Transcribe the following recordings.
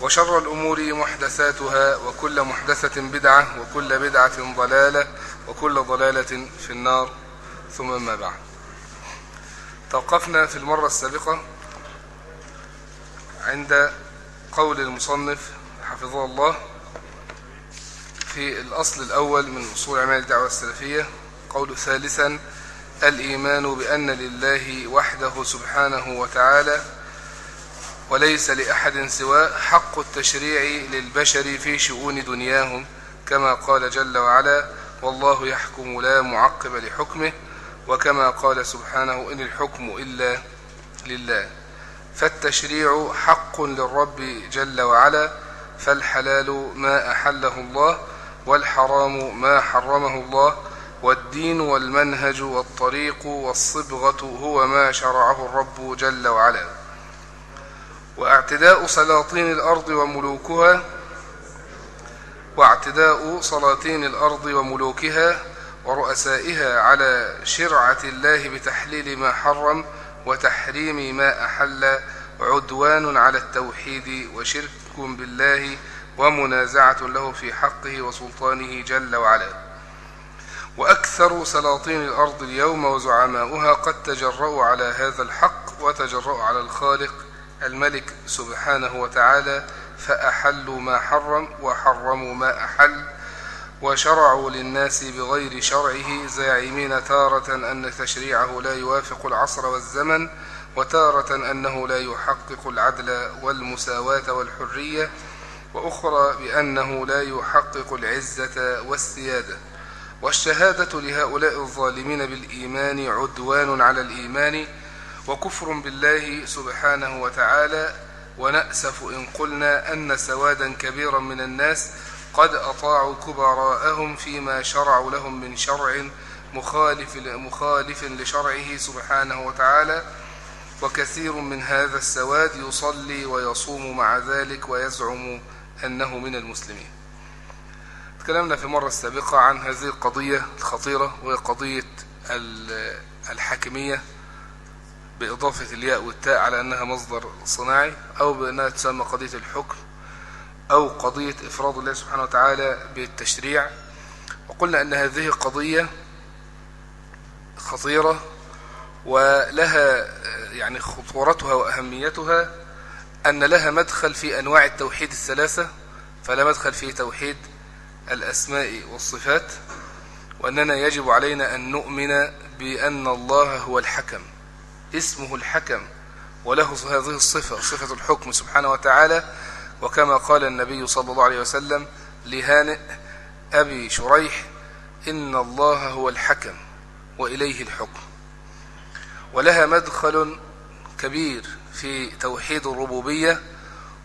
وشر الأمور محدثاتها وكل محدثة بدعة وكل بدعة ضلالة وكل ضلالة في النار. ثم ما بعد. توقفنا في المرة السابقة عند قول المصنف حفظه الله في الأصل الأول من أصول أعمال الدعوة السلفية قول ثالثا الإيمان بأن لله وحده سبحانه وتعالى وليس لأحد سواه حق التشريع للبشر في شؤون دنياهم كما قال جل وعلا والله يحكم لا معقب لحكمه وكما قال سبحانه إن الحكم إلا لله فالتشريع حق للرب جل وعلا فالحلال ما أحله الله والحرام ما حرمه الله والدين والمنهج والطريق والصبغة هو ما شرعه الرب جل وعلا. واعتداء سلاطين الأرض وملوكها واعتداء سلاطين الأرض وملوكها ورؤسائها على شرعة الله بتحليل ما حرم وتحريم ما أحل عدوان على التوحيد وشرك بالله ومنازعة له في حقه وسلطانه جل وعلا. وأكثر سلاطين الأرض اليوم وزعماؤها قد تجرؤوا على هذا الحق وتجرؤوا على الخالق الملك سبحانه وتعالى فأحلوا ما حرم وحرموا ما أحل وشرعوا للناس بغير شرعه زاعمين تارة أن تشريعه لا يوافق العصر والزمن وتارة أنه لا يحقق العدل والمساواة والحرية وأخرى بأنه لا يحقق العزة والسيادة. والشهادة لهؤلاء الظالمين بالإيمان عدوان على الإيمان وكفر بالله سبحانه وتعالى ونأسف إن قلنا أن سوادا كبيرا من الناس قد أطاعوا كبراءهم فيما شرعوا لهم من شرع مخالف مخالف لشرعه سبحانه وتعالى. وكثير من هذا السواد يصلي ويصوم مع ذلك ويزعم أنه من المسلمين. تكلمنا في المرة السابقة عن هذه القضية الخطيرة وهي قضية الحاكمية. بإضافة الياء والتاء على أنها مصدر صناعي أو بأنها تسمى قضية الحكم أو قضية إفراد الله سبحانه وتعالى بالتشريع. وقلنا أن هذه قضية خطيرة ولها يعني خطورتها وأهميتها أن لها مدخل في أنواع التوحيد الثلاثة فلا مدخل في توحيد الأسماء والصفات وأننا يجب علينا أن نؤمن بأن الله هو الحكم. اسمه الحكم وله هذه الصفة صفة الحكم سبحانه وتعالى. وكما قال النبي صلى الله عليه وسلم لهانئ أبي شريح إن الله هو الحكم وإليه الحكم. ولها مدخل كبير في توحيد الربوبية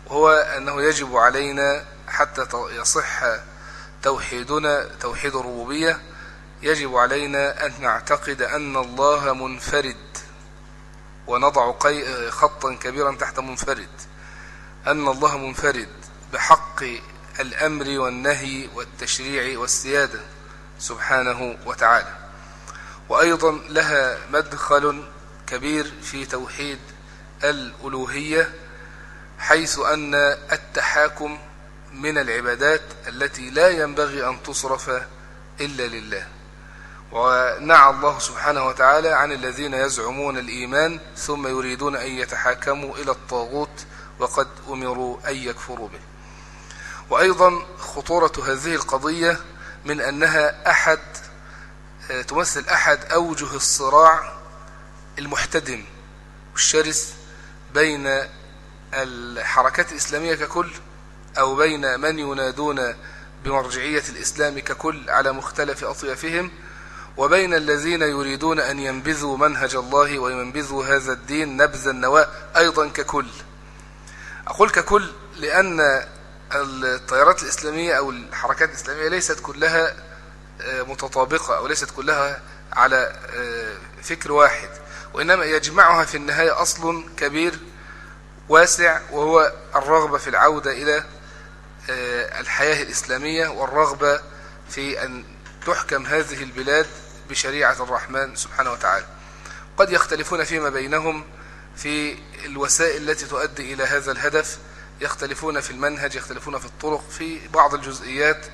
وهو أنه يجب علينا حتى يصح توحيدنا توحيد الربوبية يجب علينا أن نعتقد أن الله منفرد. ونضع خطا كبيرا تحت منفرد. أن الله منفرد بحق الأمر والنهي والتشريع والسيادة سبحانه وتعالى. وأيضا لها مدخل كبير في توحيد الألوهية حيث أن التحاكم من العبادات التي لا ينبغي أن تصرف إلا لله. ونعى الله سبحانه وتعالى عن الذين يزعمون الإيمان ثم يريدون أن يتحاكموا إلى الطاغوت وقد أمروا أن يكفروا به. وأيضا خطورة هذه القضية من أنها أحد تمثل أحد أوجه الصراع المحتدم والشرس بين الحركات الإسلامية ككل أو بين من ينادون بمرجعية الإسلام ككل على مختلف أطيافهم وبين الذين يريدون أن ينبذوا منهج الله وينبذوا هذا الدين نبذ النواة أيضا ككل. أقول ككل لأن التيارات الإسلامية أو الحركات الإسلامية ليست كلها آه، متطابقة أو ليست كلها على آه، فكر واحد وإنما يجمعها في النهاية أصل كبير واسع وهو الرغبة في العودة إلى آه، الحياة الإسلامية والرغبة في أن تحكم هذه البلاد بشريعة الرحمن سبحانه وتعالى. قد يختلفون فيما بينهم في الوسائل التي تؤدي إلى هذا الهدف. يختلفون في المنهج يختلفون في الطرق في بعض الجزئيات.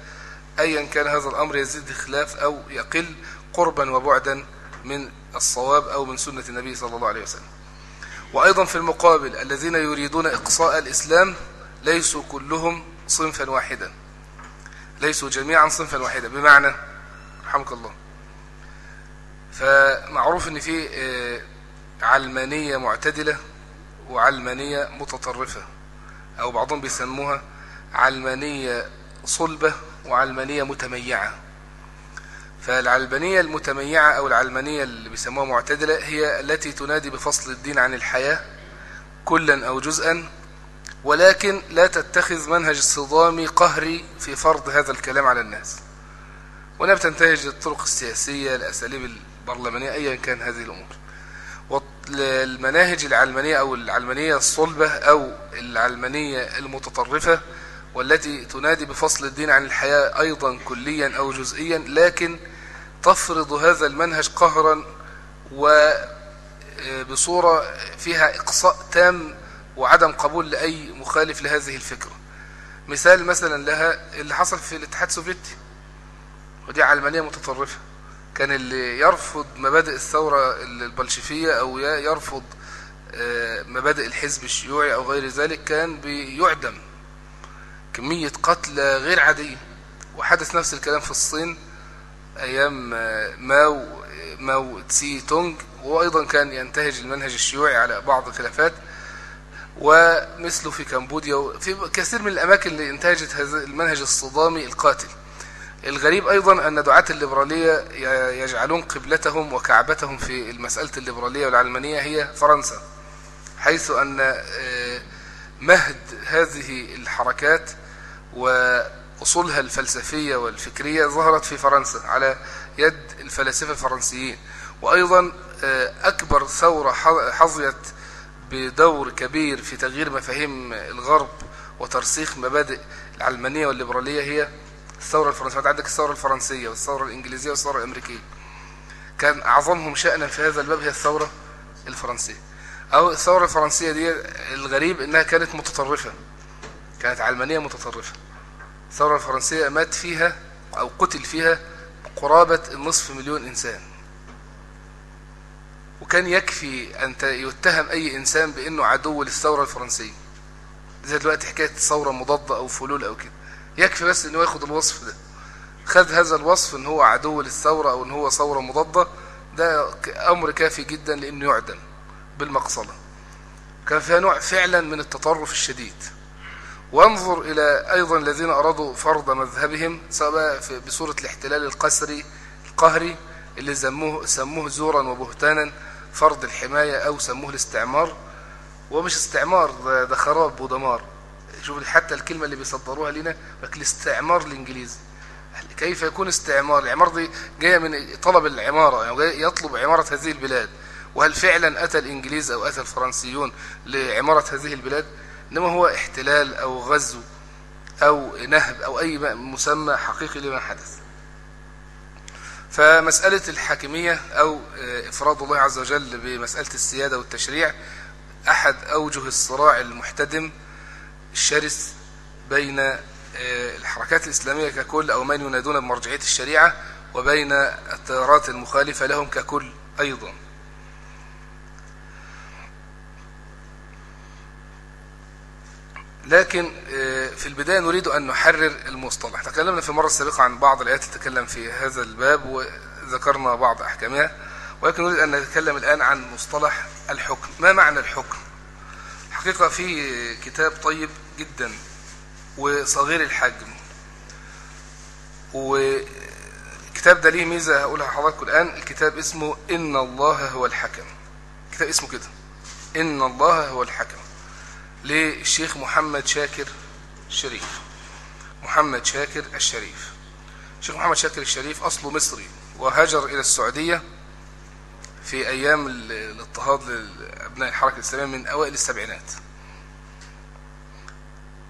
أيا كان هذا الأمر يزيد خلاف أو يقل قربا وبعدا من الصواب أو من سنة النبي صلى الله عليه وسلم. وأيضا في المقابل الذين يريدون إقصاء الإسلام ليسوا كلهم صنفا واحدا. ليسوا جميعا صنفا واحدا. بمعنى رحمك الله. فمعروف إن في آه، علمانية معتدلة وعلمانية متطرفة أو بعضهم بيسموها علمانية صلبة وعلمانية متميعة. فالعلمانية المتميعة أو العلمانية اللي بيسموها معتدلة هي التي تنادي بفصل الدين عن الحياة كلا أو جزءا ولكن لا تتخذ منهج صدامي قهري في فرض هذا الكلام على الناس. ولا بتنتهج الطرق السياسية الأساليب البرلمانية أيا كان هذه الأمور. والمناهج العلمانية أو العلمانية الصلبة أو العلمانية المتطرفة والتي تنادي بفصل الدين عن الحياة أيضا كليا أو جزئيا لكن تفرض هذا المنهج قهرا وبصورة فيها إقصاء تام وعدم قبول لأي مخالف لهذه الفكرة. مثال مثلا لها اللي حصل في الاتحاد السوفيتي ودي علمانية متطرفة. كان اللي يرفض مبادئ الثورة البلشفية أو يرفض آه، مبادئ الحزب الشيوعي أو غير ذلك كان بيعدم كمية قتل غير عادية. وحدث نفس الكلام في الصين أيام آه، ماو ماو تسي تونج وأيضا كان ينتهج المنهج الشيوعي على بعض الخلافات ومثله في كمبوديا في كثير من الأماكن اللي انتهجت هذا المنهج الصدامي القاتل. الغريب أيضا أن دعاة الليبرالية يجعلون قبلتهم وكعبتهم في المسألة الليبرالية والعلمانية هي فرنسا حيث أن آه، مهد هذه الحركات وأصولها الفلسفية والفكرية ظهرت في فرنسا على يد الفلاسفة الفرنسيين. وأيضا آه، أكبر ثورة حظيت بدور كبير في تغيير مفاهيم الغرب وترسيخ مبادئ العلمانية والليبرالية هي الثورة الفرنسية. عندك الثورة الفرنسية والثورة الإنجليزية والثورة الأمريكية. كان أعظمهم شأنا في هذا الباب هي الثورة الفرنسية. أو الثورة الفرنسية دي الغريب إنها كانت متطرفة. كانت علمانية متطرفة. الثورة الفرنسية مات فيها أو قتل فيها قرابة النصف مليون إنسان. وكان يكفي أن يتهم أي إنسان بأنه عدو للثورة الفرنسية. زي دلوقتي حكاية ثورة مضادة أو فلول أو كده. يكفي بس أنه ياخد الوصف ده. خد هذا الوصف أن هو عدو للثورة أو أن هو ثورة مضادة. ده أمر كافي جدا لأنه يعدم بالمقصلة كان فيها نوع فعلا من التطرف الشديد. وانظر إلى أيضا الذين أرادوا فرض مذهبهم سواء بصورة الاحتلال القسري القهري اللي سموه, سموه زورا وبهتانا فرض الحماية أو سموه الاستعمار. ومش استعمار ده خراب ودمار. شوف حتى الكلمة اللي بيصدروها لنا الاستعمار الإنجليزي. كيف يكون استعمار؟ العمار دي جاية من طلب العمارة يعني يطلب عمارة هذه البلاد. وهل فعلا أتى الإنجليز أو أتى الفرنسيون لعمارة هذه البلاد؟ إنما هو احتلال أو غزو أو نهب أو أي مسمى حقيقي لما حدث. فمسألة الحاكمية أو آه، إفراد الله عز وجل بمسألة السيادة والتشريع أحد أوجه الصراع المحتدم الشرس بين آه، الحركات الإسلامية ككل أو من ينادون بمرجعية الشريعة وبين التيارات المخالفة لهم ككل أيضا. لكن آه، في البداية نريد أن نحرر المصطلح. تكلمنا في المرة السابقة عن بعض الآيات تتكلم في هذا الباب وذكرنا بعض أحكامها ولكن نريد أن نتكلم الآن عن مصطلح الحكم. ما معنى الحكم؟ حقيقة في كتاب طيب جدا وصغير الحجم. والكتاب ده ليه ميزة هقولها لحضراتكم الآن. الكتاب اسمه إن الله هو الحكم. كتاب اسمه كده. إن الله هو الحكم. للشيخ محمد شاكر الشريف. محمد شاكر الشريف. الشيخ محمد شاكر الشريف أصله مصري وهاجر إلى السعودية في أيام الاضطهاد لأبناء الحركة الإسلامية من أوائل السبعينات.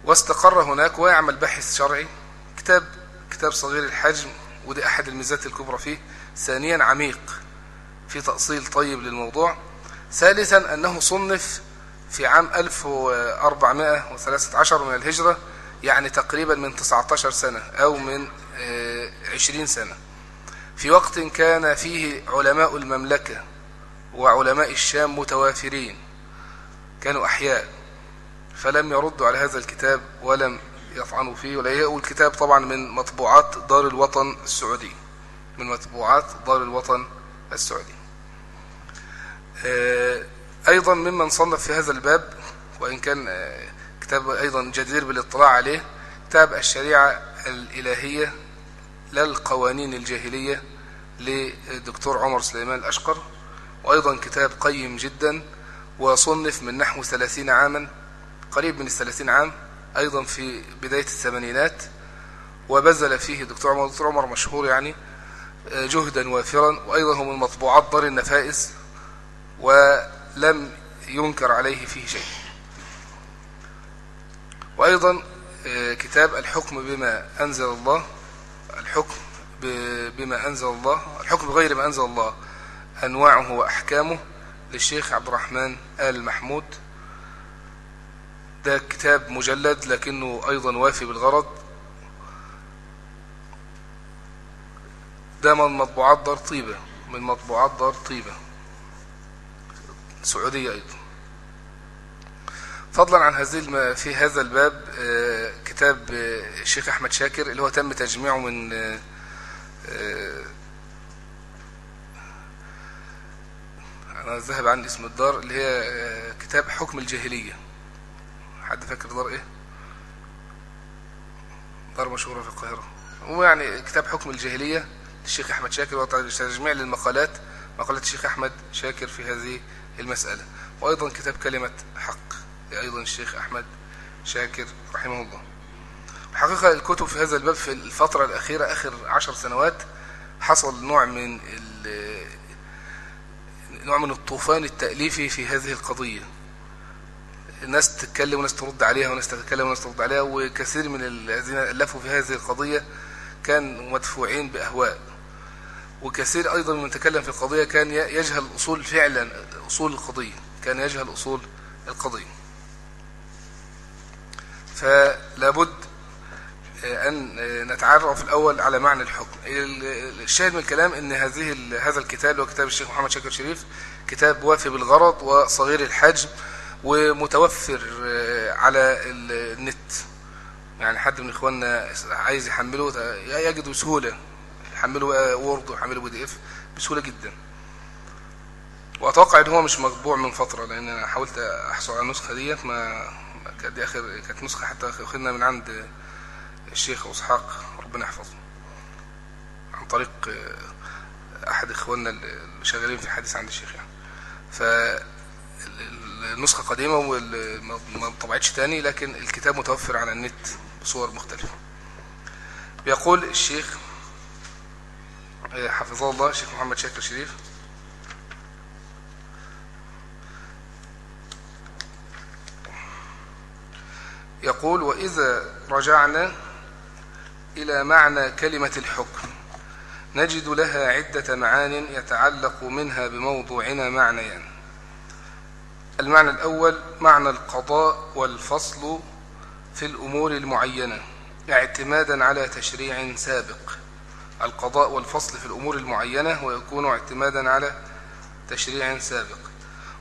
واستقر هناك ويعمل باحث شرعي كتاب كتاب صغير الحجم ودي أحد الميزات الكبرى فيه ثانيا عميق في تأصيل طيب للموضوع. ثالثا أنه صنف في عام 1413 من الهجرة يعني تقريبا من 19 سنة أو من 20 آه، سنة. في وقت كان فيه علماء المملكة وعلماء الشام متوافرين كانوا أحياء فلم يردوا على هذا الكتاب ولم يطعنوا فيه ولا يقول الكتاب طبعا من مطبوعات دار الوطن السعودي من مطبوعات دار الوطن السعودي. آه، أيضا ممن صنف في هذا الباب وإن كان آه، كتاب أيضا جدير بالاطلاع عليه كتاب الشريعة الإلهية للقوانين الجاهلية للدكتور عمر سليمان الأشقر وأيضا كتاب قيم جدا وصنف من نحو ثلاثين عاما قريب من الثلاثين عام أيضا في بداية الثمانينات وبذل فيه دكتور عمر دكتور عمر مشهور يعني جهدا وافرا وأيضا هو من مطبوعات دار النفائس ولم ينكر عليه فيه شيء. وأيضا آه، كتاب الحكم بما أنزل الله الحكم بما أنزل الله الحكم بغير ما أنزل الله أنواعه وأحكامه للشيخ عبد الرحمن آل محمود. ده كتاب مجلد لكنه أيضا وافي بالغرض. ده من مطبوعات دار طيبة من مطبوعات دار طيبة. سعودية أيضا. فضلا عن هذه في هذا الباب آه، كتاب آه، الشيخ أحمد شاكر اللي هو تم تجميعه من آه، أنا ذهب عن اسم الدار اللي هي كتاب حكم الجاهلية. حد فاكر دار إيه؟ دار مشهورة في القاهرة. هو يعني كتاب حكم الجاهلية للشيخ أحمد شاكر وتجميع للمقالات مقالات الشيخ أحمد شاكر في هذه المسألة. وأيضا كتاب كلمة حق. أيضا الشيخ أحمد شاكر رحمه الله. الحقيقة الكتب في هذا الباب في الفترة الأخيرة آخر عشر سنوات حصل نوع من نوع من الطوفان التأليفي في هذه القضية. الناس تتكلم وناس ترد عليها وناس تتكلم وناس ترد عليها وكثير من الذين ألفوا في هذه القضية كان مدفوعين بأهواء. وكثير أيضا من تكلم في القضية كان يجهل أصول فعلا أصول القضية كان يجهل أصول القضية. فلابد أن نتعرف الأول على معنى الحكم. الشاهد من الكلام أن هذه هذا الكتاب هو كتاب الشيخ محمد شاكر شريف كتاب وافي بالغرض وصغير الحجم ومتوفر على النت. يعني حد من إخواننا عايز يحمله يجده بسهولة يحمله Word ويحمله PDF بسهولة جدا. وأتوقع أن هو مش مطبوع من فترة لأن أنا حاولت أحصل على النسخة ديت ما كانت آخر كانت نسخة حتى أخذنا من عند الشيخ إسحاق ربنا يحفظه عن طريق أحد إخواننا اللي شغالين في الحديث عند الشيخ يعني. فالنسخة قديمة وما طبعتش تاني لكن الكتاب متوفر على النت بصور مختلفة. بيقول الشيخ حفظه الله الشيخ محمد شاكر شريف يقول وإذا رجعنا إلى معنى كلمة الحكم نجد لها عدة معان يتعلق منها بموضوعنا معنيان المعنى الأول معنى القضاء والفصل في الأمور المعينة اعتمادا على تشريع سابق. القضاء والفصل في الأمور المعينة ويكون اعتمادا على تشريع سابق.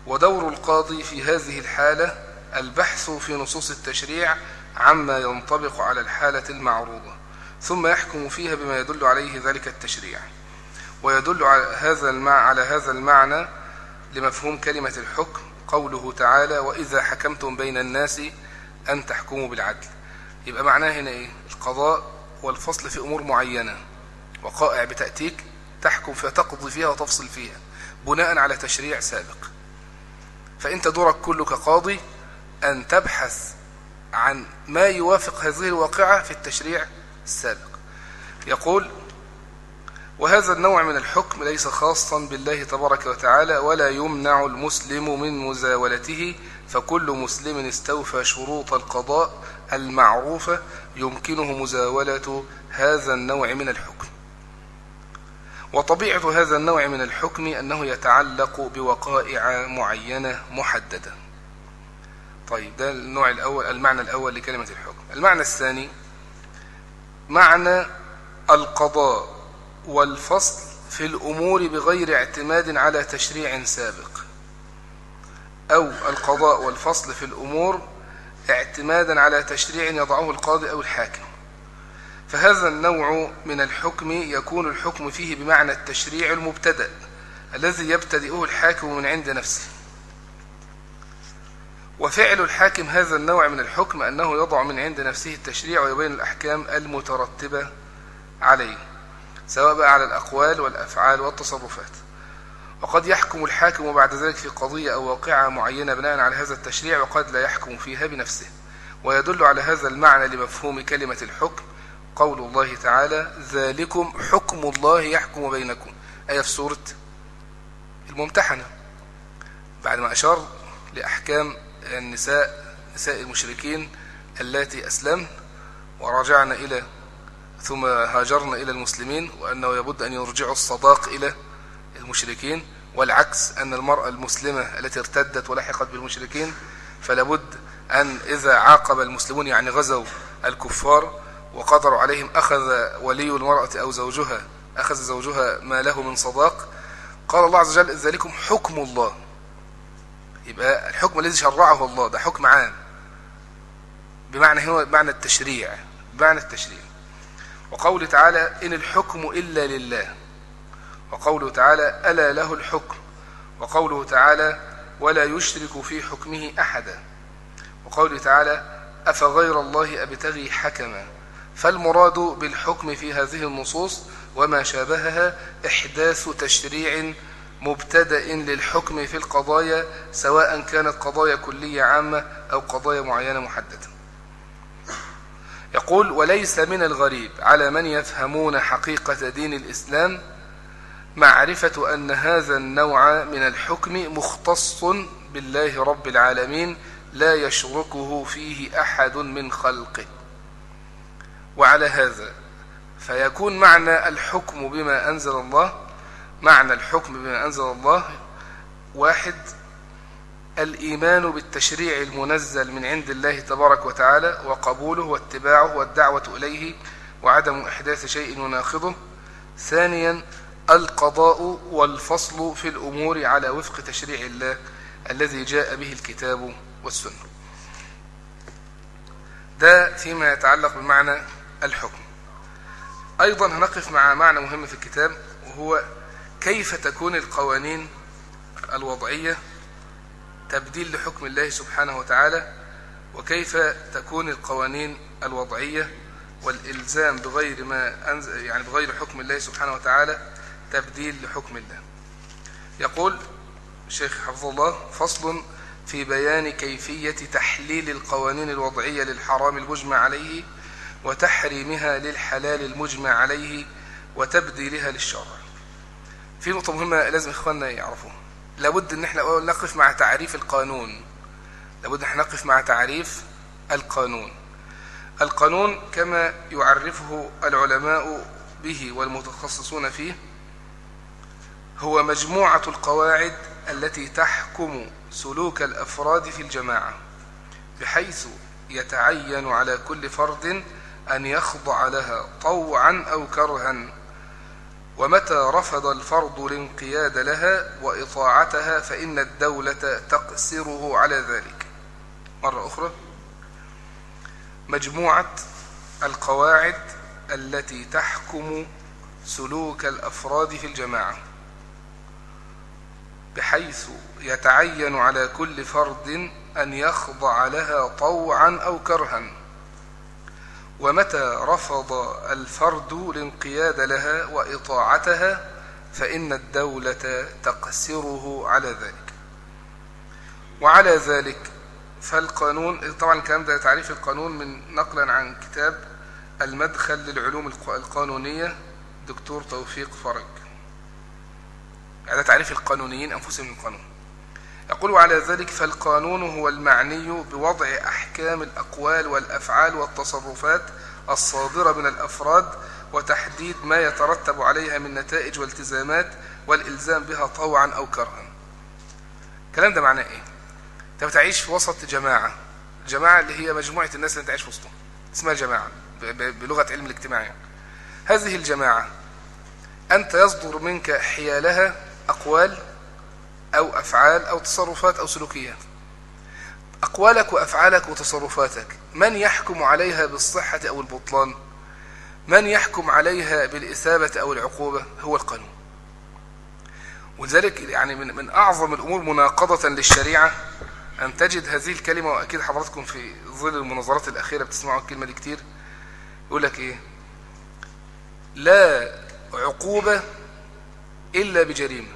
ودور القاضي في هذه الحالة البحث في نصوص التشريع عما ينطبق على الحالة المعروضة ثم يحكم فيها بما يدل عليه ذلك التشريع ويدل على هذا على هذا المعنى لمفهوم كلمة الحكم قوله تعالى وإذا حكمتم بين الناس أن تحكموا بالعدل. يبقى معناه هنا إيه؟ القضاء والفصل في أمور معينة وقائع بتأتيك تحكم فيها تقضي فيها وتفصل فيها بناء على تشريع سابق. فأنت دورك كله كقاضي أن تبحث عن ما يوافق هذه الواقعة في التشريع السابق. يقول وهذا النوع من الحكم ليس خاصا بالله تبارك وتعالى ولا يمنع المسلم من مزاولته فكل مسلم استوفى شروط القضاء المعروفة يمكنه مزاولة هذا النوع من الحكم. وطبيعة هذا النوع من الحكم أنه يتعلق بوقائع معينة محددة. طيب ده النوع الأول المعنى الأول لكلمة الحكم. المعنى الثاني معنى القضاء والفصل في الأمور بغير اعتماد على تشريع سابق أو القضاء والفصل في الأمور اعتمادا على تشريع يضعه القاضي أو الحاكم. فهذا النوع من الحكم يكون الحكم فيه بمعنى التشريع المبتدأ الذي يبتدئه الحاكم من عند نفسه. وفعل الحاكم هذا النوع من الحكم أنه يضع من عند نفسه التشريع ويبين الأحكام المترتبة عليه سواء بقى على الأقوال والأفعال والتصرفات. وقد يحكم الحاكم بعد ذلك في قضية أو واقعة معينة بناء على هذا التشريع وقد لا يحكم فيها بنفسه ويدل على هذا المعنى لمفهوم كلمة الحكم. قول الله تعالى ذلكم حكم الله يحكم بينكم آية في سورة الممتحنة بعد ما أشار لأحكام النساء نساء المشركين اللاتي أسلمن ورجعن إلى ثم هاجرن إلى المسلمين وأنه يبد أن يرجعوا الصداق إلى المشركين والعكس أن المرأة المسلمة التي ارتدت ولحقت بالمشركين فلابد أن إذا عاقب المسلمون يعني غزوا الكفار وقدروا عليهم أخذ ولي المرأة أو زوجها أخذ زوجها ما له من صداق. قال الله عز وجل ذلكم حكم الله. يبقى الحكم الذي شرعه الله ده حكم عام. بمعنى هو بمعنى التشريع بمعنى التشريع. وقوله تعالى إن الحكم إلا لله وقوله تعالى ألا له الحكم وقوله تعالى ولا يشرك في حكمه أحدا وقوله تعالى أفغير الله أبتغي حكما فالمراد بالحكم في هذه النصوص وما شابهها إحداث تشريع مبتدأ للحكم في القضايا سواء كانت قضايا كلية عامة أو قضايا معينة محددة. يقول وليس من الغريب على من يفهمون حقيقة دين الإسلام معرفة أن هذا النوع من الحكم مختص بالله رب العالمين لا يشركه فيه أحد من خلقه. وعلى هذا فيكون معنى الحكم بما أنزل الله معنى الحكم بما أنزل الله. واحد الإيمان بالتشريع المنزل من عند الله تبارك وتعالى وقبوله واتباعه والدعوة إليه وعدم إحداث شيء يناقضه. ثانيا القضاء والفصل في الأمور على وفق تشريع الله الذي جاء به الكتاب والسنة. ده فيما يتعلق بمعنى الحكم. أيضا هنقف مع معنى مهم في الكتاب وهو كيف تكون القوانين الوضعية تبديل لحكم الله سبحانه وتعالى؟ وكيف تكون القوانين الوضعية والإلزام بغير ما أنزل يعني بغير حكم الله سبحانه وتعالى تبديل لحكم الله؟ يقول الشيخ حفظ الله فصل في بيان كيفية تحليل القوانين الوضعية للحرام المجمع عليه وتحريمها للحلال المجمع عليه وتبديلها للشرع. في نقطة مهمة لازم إخواننا يعرفوها. لابد إن إحنا نقف مع تعريف القانون. لابد إن إحنا نقف مع تعريف القانون. القانون كما يعرفه العلماء به والمتخصصون فيه هو مجموعة القواعد التي تحكم سلوك الأفراد في الجماعة بحيث يتعين على كل فرد أن يخضع لها طوعا أو كرها. ومتى رفض الفرد الانقياد لها وإطاعتها فإن الدولة تقسره على ذلك. مرة أخرى مجموعة القواعد التي تحكم سلوك الأفراد في الجماعة بحيث يتعين على كل فرد أن يخضع لها طوعا أو كرها. ومتى رفض الفرد الانقياد لها وإطاعتها فإن الدولة تقسره على ذلك. وعلى ذلك فالقانون طبعا الكلام ده تعريف القانون من نقلا عن كتاب المدخل للعلوم القانونية دكتور توفيق فرج هذا تعريف القانونيين أنفسهم القانون يقول على ذلك فالقانون هو المعني بوضع أحكام الأقوال والأفعال والتصرفات الصادرة من الأفراد وتحديد ما يترتب عليها من نتائج والتزامات والإلزام بها طوعا أو كرها الكلام ده معناه إيه؟ أنت بتعيش في وسط جماعة جماعة اللي هي مجموعة الناس اللي أنت عايش وسطهم اسمها جماعة بلغة علم الاجتماع يعني. هذه الجماعة أنت يصدر منك حيالها أقوال أو أفعال أو تصرفات أو سلوكيات. أقوالك وأفعالك وتصرفاتك. من يحكم عليها بالصحة أو البطلان؟ من يحكم عليها بالإثابة أو العقوبة؟ هو القانون. ولذلك يعني من, من أعظم الأمور مناقضة للشريعة أن تجد هذه الكلمة وأكيد حضراتكم في ظل المناظرات الأخيرة بتسمعوا الكلمة دي كتير. يقول لك إيه؟ لا عقوبة إلا بجريمة.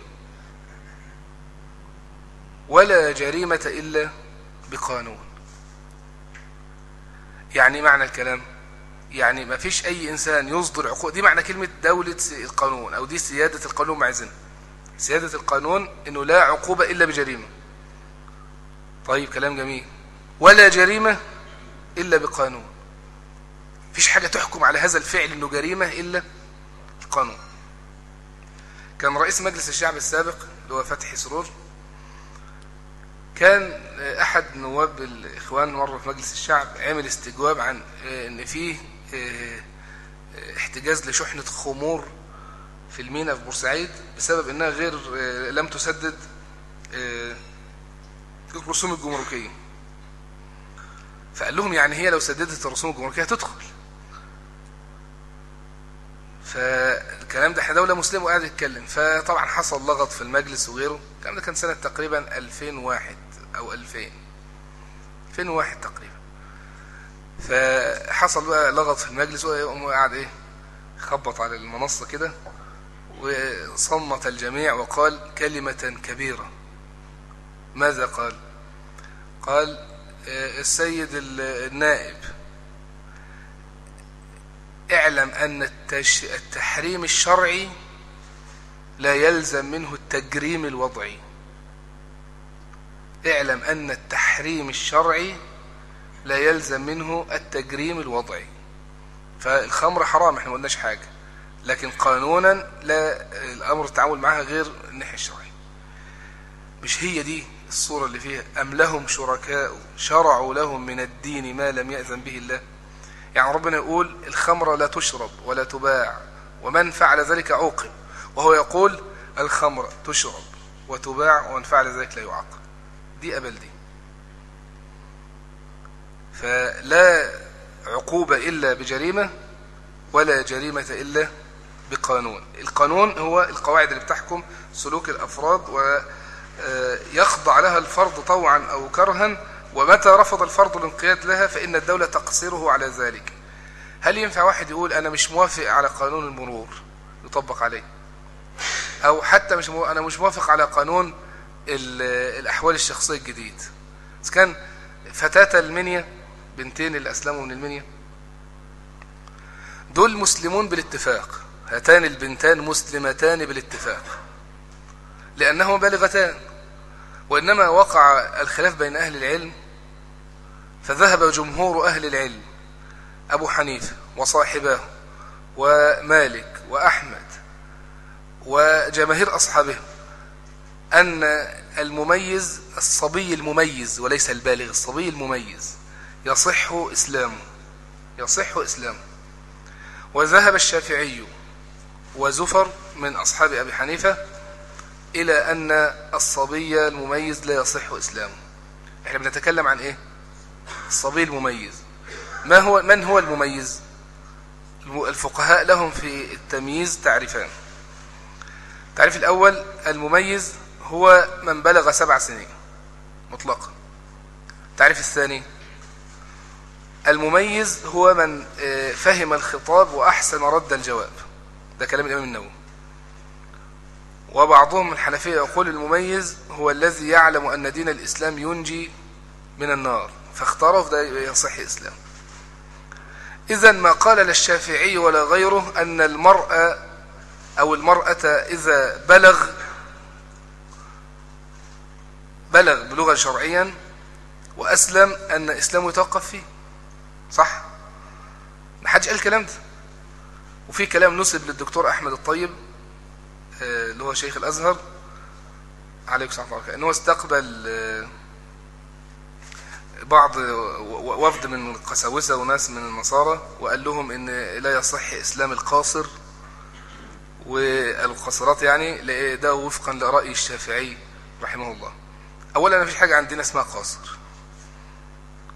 ولا جريمة إلا بقانون. يعني معنى الكلام؟ يعني ما فيش أي إنسان يصدر عقوبة دي معنى كلمة دولة القانون أو دي سيادة القانون معزن سيادة القانون إنه لا عقوبة إلا بجريمة. طيب كلام جميل. ولا جريمة إلا بقانون. فيش حاجة تحكم على هذا الفعل إنه جريمة إلا القانون كان رئيس مجلس الشعب السابق اللي هو فتحي سرور كان أحد نواب الإخوان مرة في مجلس الشعب عمل استجواب عن إن فيه احتجاز لشحنة خمور في المينا في بورسعيد بسبب إنها غير لم تسدد الرسوم الجمركية. فقال لهم يعني هي لو سددت الرسوم الجمركية هتدخل. فالكلام ده إحنا دولة مسلمة وقاعد يتكلم. فطبعا حصل لغط في المجلس وغيره. الكلام ده كان سنة تقريبا 2001 أو 2000 2001 تقريبا. فحصل بقى لغط في المجلس وقام قاعد إيه خبط على المنصة كده وصمت الجميع وقال كلمة كبيرة. ماذا قال؟ قال السيد النائب اعلم أن التحريم الشرعي لا يلزم منه التجريم الوضعي. اعلم أن التحريم الشرعي لا يلزم منه التجريم الوضعي. فالخمر حرام إحنا ما قلناش حاجة. لكن قانونا لا الأمر التعامل معها غير الناحية الشرعية. مش هي دي الصورة اللي فيها؟ أم لهم شركاء شرعوا لهم من الدين ما لم يأذن به الله؟ يعني ربنا يقول الخمر لا تشرب ولا تباع ومن فعل ذلك عوقب. وهو يقول الخمر تشرب وتباع ومن فعل ذلك لا يعاقب. دي أبل دي. فلا عقوبة إلا بجريمة ولا جريمة إلا بقانون. القانون هو القواعد اللي بتحكم سلوك الأفراد ويخضع لها الفرد طوعا أو كرها ومتى رفض الفرد الانقياد لها فإن الدولة تقصره على ذلك. هل ينفع واحد يقول أنا مش موافق على قانون المرور؟ يطبق عليه. أو حتى مش. أنا مش موافق على قانون الأحوال الشخصية الجديد. إذا كان فتاة المنيا بنتين اللي أسلموا من المنيا دول مسلمون بالاتفاق. هاتان البنتان مسلمتان بالاتفاق. لأنهما بالغتان. وإنما وقع الخلاف بين أهل العلم فذهب جمهور أهل العلم أبو حنيفة وصاحباه ومالك وأحمد وجماهير أصحابه أن المميز الصبي المميز وليس البالغ الصبي المميز يصح إسلامه يصح إسلامه وذهب الشافعي وزفر من أصحاب أبي حنيفة إلى أن الصبي المميز لا يصح إسلامه إحنا بنتكلم عن إيه؟ الصبي المميز. ما هو من هو المميز؟ الفقهاء لهم في التمييز تعريفان. التعريف الأول المميز هو من بلغ سبع سنين مطلقا. التعريف الثاني؟ المميز هو من فهم الخطاب وأحسن رد الجواب. ده كلام الإمام النووي. وبعضهم الحنفية يقول المميز هو الذي يعلم أن دين الإسلام ينجي من النار. فاختاره فده يصح إسلام. إذا ما قال للشافعي ولا غيره أن المرأة أو المرأة إذا بلغ بلغ بلغة شرعيا وأسلم أن إسلامه يتوقف فيه. صح؟ ما حدش قال الكلام ده. وفي كلام نسب للدكتور أحمد الطيب آه، اللي هو شيخ الأزهر عليكم السلام عليكم أنه استقبل آه، بعض وفد من القساوسة وناس من النصارى وقال لهم إن لا يصح إسلام القاصر والقاصرات يعني ده وفقا لرأي الشافعي رحمه الله. اولا ما فيش حاجة عندنا اسمها قاصر.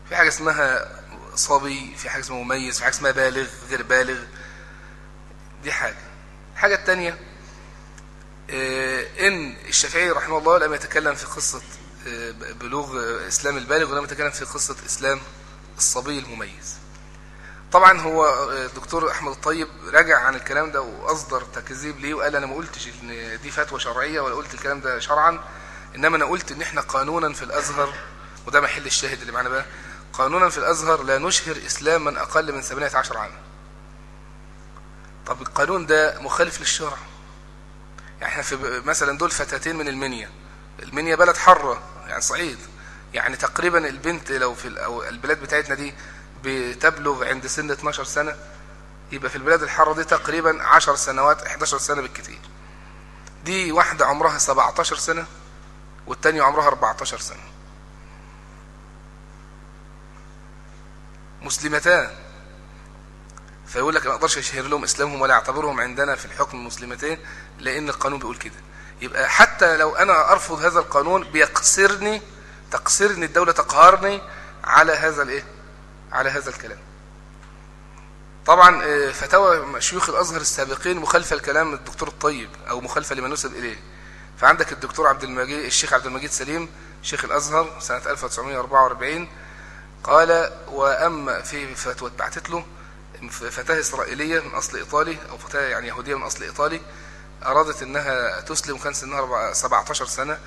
في حاجة اسمها صبي في حاجة اسمها مميز في حاجة اسمها بالغ غير بالغ. دي حاجة. الحاجة الثانية آه، إن الشافعي رحمه الله لم يتكلم في قصة بلوغ إسلام البالغ ولم يتكلم في قصة إسلام الصبي المميز. طبعا هو الدكتور أحمد الطيب رجع عن الكلام ده وأصدر تكذيب ليه وقال أنا ما قلتش إن دي فتوى شرعية ولا قلت الكلام ده شرعا. إنما أنا قلت إن إحنا قانونا في الأزهر وده محل الشاهد اللي معنا بقى. قانونا في الأزهر لا نشهر إسلام من أقل من 18 عاما. طب القانون ده مخالف للشرع. يعني إحنا في مثلا دول فتاتين من المنيا. المنيا بلد حرة يعني صعيد. يعني تقريبا البنت لو في أو البلاد بتاعتنا دي بتبلغ عند سن 12 سنة يبقى في البلاد الحارة دي تقريبا 10 سنوات 11 سنة بالكثير دي واحدة عمرها 17 سنة. والتانية عمرها 14 سنة. مسلمتان. فيقول لك ما أقدرش أشهر لهم إسلامهم ولا أعتبرهم عندنا في الحكم مسلمتين لأن القانون بيقول كده. يبقى حتى لو أنا أرفض هذا القانون بيقصرني تقصرني الدولة تقهرني على هذا الإيه؟ على هذا الكلام. طبعا آه، فتاوى شيوخ الأزهر السابقين مخالفة لكلام الدكتور الطيب أو مخالفة لما نسب إليه فعندك الدكتور عبد المجيد الشيخ عبد المجيد سليم شيخ الأزهر سنة 1944 قال وأما في فتوى اتبعتت له فتاة إسرائيلية من أصل إيطالي أو فتاة يعني يهودية من أصل إيطالي أرادت أنها تسلم وكان سنها 17 سنة.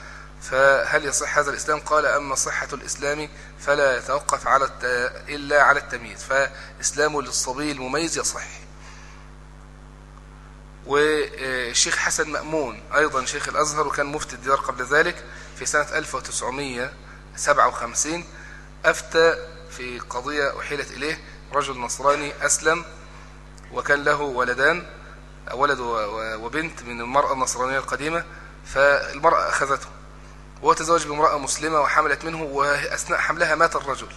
فهل يصح هذا الإسلام؟ قال أما صحة الإسلام فلا يتوقف على إلا على التمييز. فإسلامه للصبي المميز يصح. والشيخ حسن مأمون أيضا شيخ الأزهر وكان مفتي الديار قبل ذلك في سنة 1957 أفتى في قضية أحيلت إليه رجل نصراني أسلم وكان له ولدان ولد وبنت من المرأة النصرانية القديمة فالمرأة أخذته. وهو تزوج بامرأة مسلمة وحملت منه وأثناء حملها مات الرجل.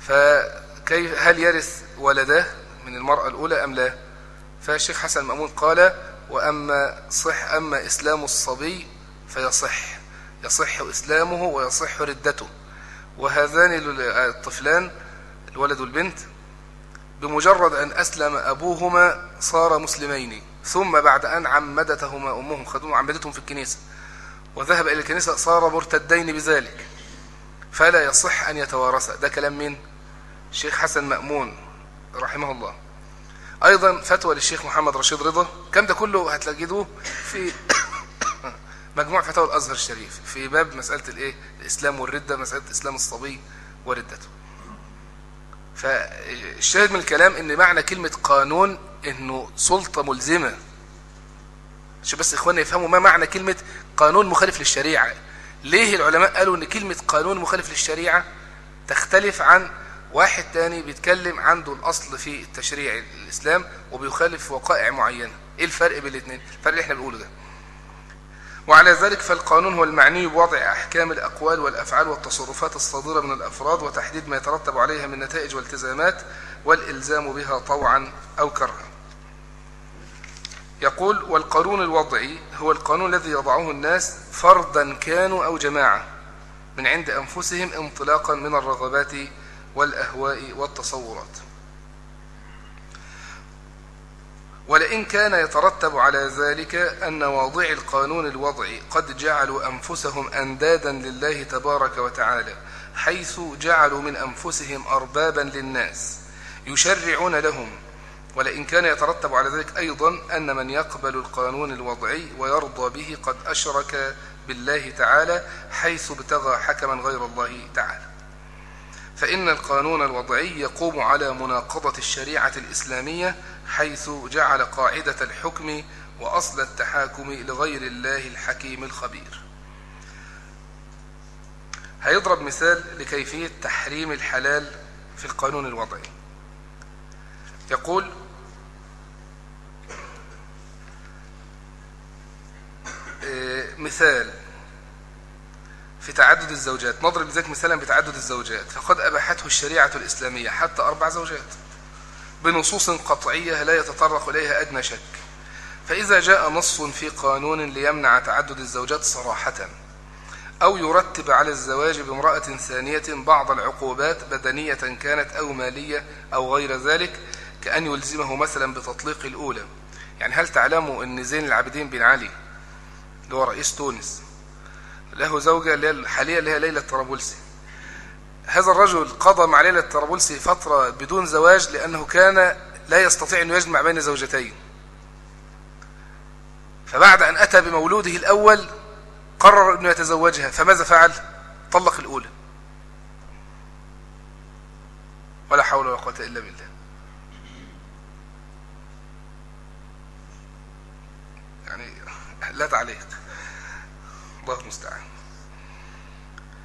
فكيف هل يرث ولده من المرأة الأولى أم لا؟ فالشيخ حسن مأمون قال وأما صح أما إسلام الصبي فيصح يصح إسلامه ويصح ردته. وهذان الطفلان الولد والبنت بمجرد أن أسلم أبوهما صار مسلمين ثم بعد أن عمدتهما أمهم خدوهم عمدتهم في الكنيسة. وذهب إلى الكنيسة صار مرتدين بذلك. فلا يصح أن يتوارثا. ده كلام مين؟ الشيخ حسن مأمون رحمه الله. أيضا فتوى للشيخ محمد رشيد رضا. كم ده كله هتلاقيدوه في مجموع فتاوى الأزهر الشريف في باب مسألة الإيه؟ الإسلام والردة مسألة إسلام الصبي وردته. فالشاهد من الكلام إن معنى كلمة قانون إنه سلطة ملزمة. عشان بس إخواننا يفهموا ما معنى كلمة قانون مخالف للشريعة. ليه العلماء قالوا إن كلمة قانون مخالف للشريعة تختلف عن واحد تاني بيتكلم عنده الأصل في التشريع الإسلام وبيخالف وقائع معينة. إيه الفرق بين الاثنين الفرق اللي إحنا بنقوله ده. وعلى ذلك فالقانون هو المعني بوضع أحكام الأقوال والأفعال والتصرفات الصادرة من الأفراد وتحديد ما يترتب عليها من نتائج والتزامات والإلزام بها طوعا أو كرها. يقول والقانون الوضعي هو القانون الذي يضعه الناس فردا كانوا أو جماعة من عند أنفسهم انطلاقا من الرغبات والأهواء والتصورات. ولئن كان يترتب على ذلك أن واضعي القانون الوضعي قد جعلوا أنفسهم أندادا لله تبارك وتعالى حيث جعلوا من أنفسهم أربابا للناس يشرعون لهم. ولئن كان يترتب على ذلك أيضا أن من يقبل القانون الوضعي ويرضى به قد أشرك بالله تعالى حيث ابتغى حكما غير الله تعالى. فإن القانون الوضعي يقوم على مناقضة الشريعة الإسلامية حيث جعل قاعدة الحكم وأصل التحاكم لغير الله الحكيم الخبير. هيضرب مثال لكيفية تحريم الحلال في القانون الوضعي. يقول آه، مثال في تعدد الزوجات. نضرب ذلك مثالا بتعدد الزوجات. فقد أباحته الشريعة الإسلامية حتى أربع زوجات بنصوص قطعية لا يتطرق إليها أدنى شك. فإذا جاء نص في قانون ليمنع تعدد الزوجات صراحة أو يرتب على الزواج بامرأة ثانية بعض العقوبات بدنية كانت أو مالية أو غير ذلك كأن يلزمه مثلا بتطليق الأولى. يعني هل تعلموا أن زين العابدين بن علي اللي هو رئيس تونس له زوجة اللي هي اللي هي ليلى الطرابلسي هذا الرجل قضى مع ليلى الطرابلسي فترة بدون زواج لأنه كان لا يستطيع أن يجمع بين زوجتين. فبعد أن أتى بمولوده الأول قرر أنه يتزوجها. فماذا فعل؟ طلق الأولى. ولا حول ولا قوة إلا بالله. يعني لا تعليق. الله المستعان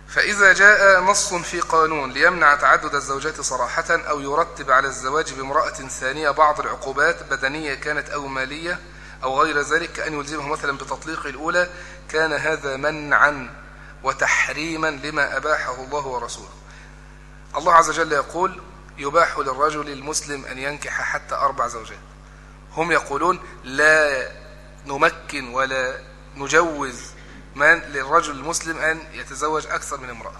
فإذا جاء نص في قانون ليمنع تعدد الزوجات صراحة أو يرتب على الزواج بامرأة ثانية بعض العقوبات بدنية كانت أو مالية أو غير ذلك كأن يلزمه مثلا بتطليق الأولى كان هذا منعا وتحريما لما أباحه الله ورسوله. الله عز وجل يقول يباح للرجل المسلم أن ينكح حتى أربع زوجات. هم يقولون لا نمكن ولا نجوز من للرجل المسلم أن يتزوج أكثر من امرأة.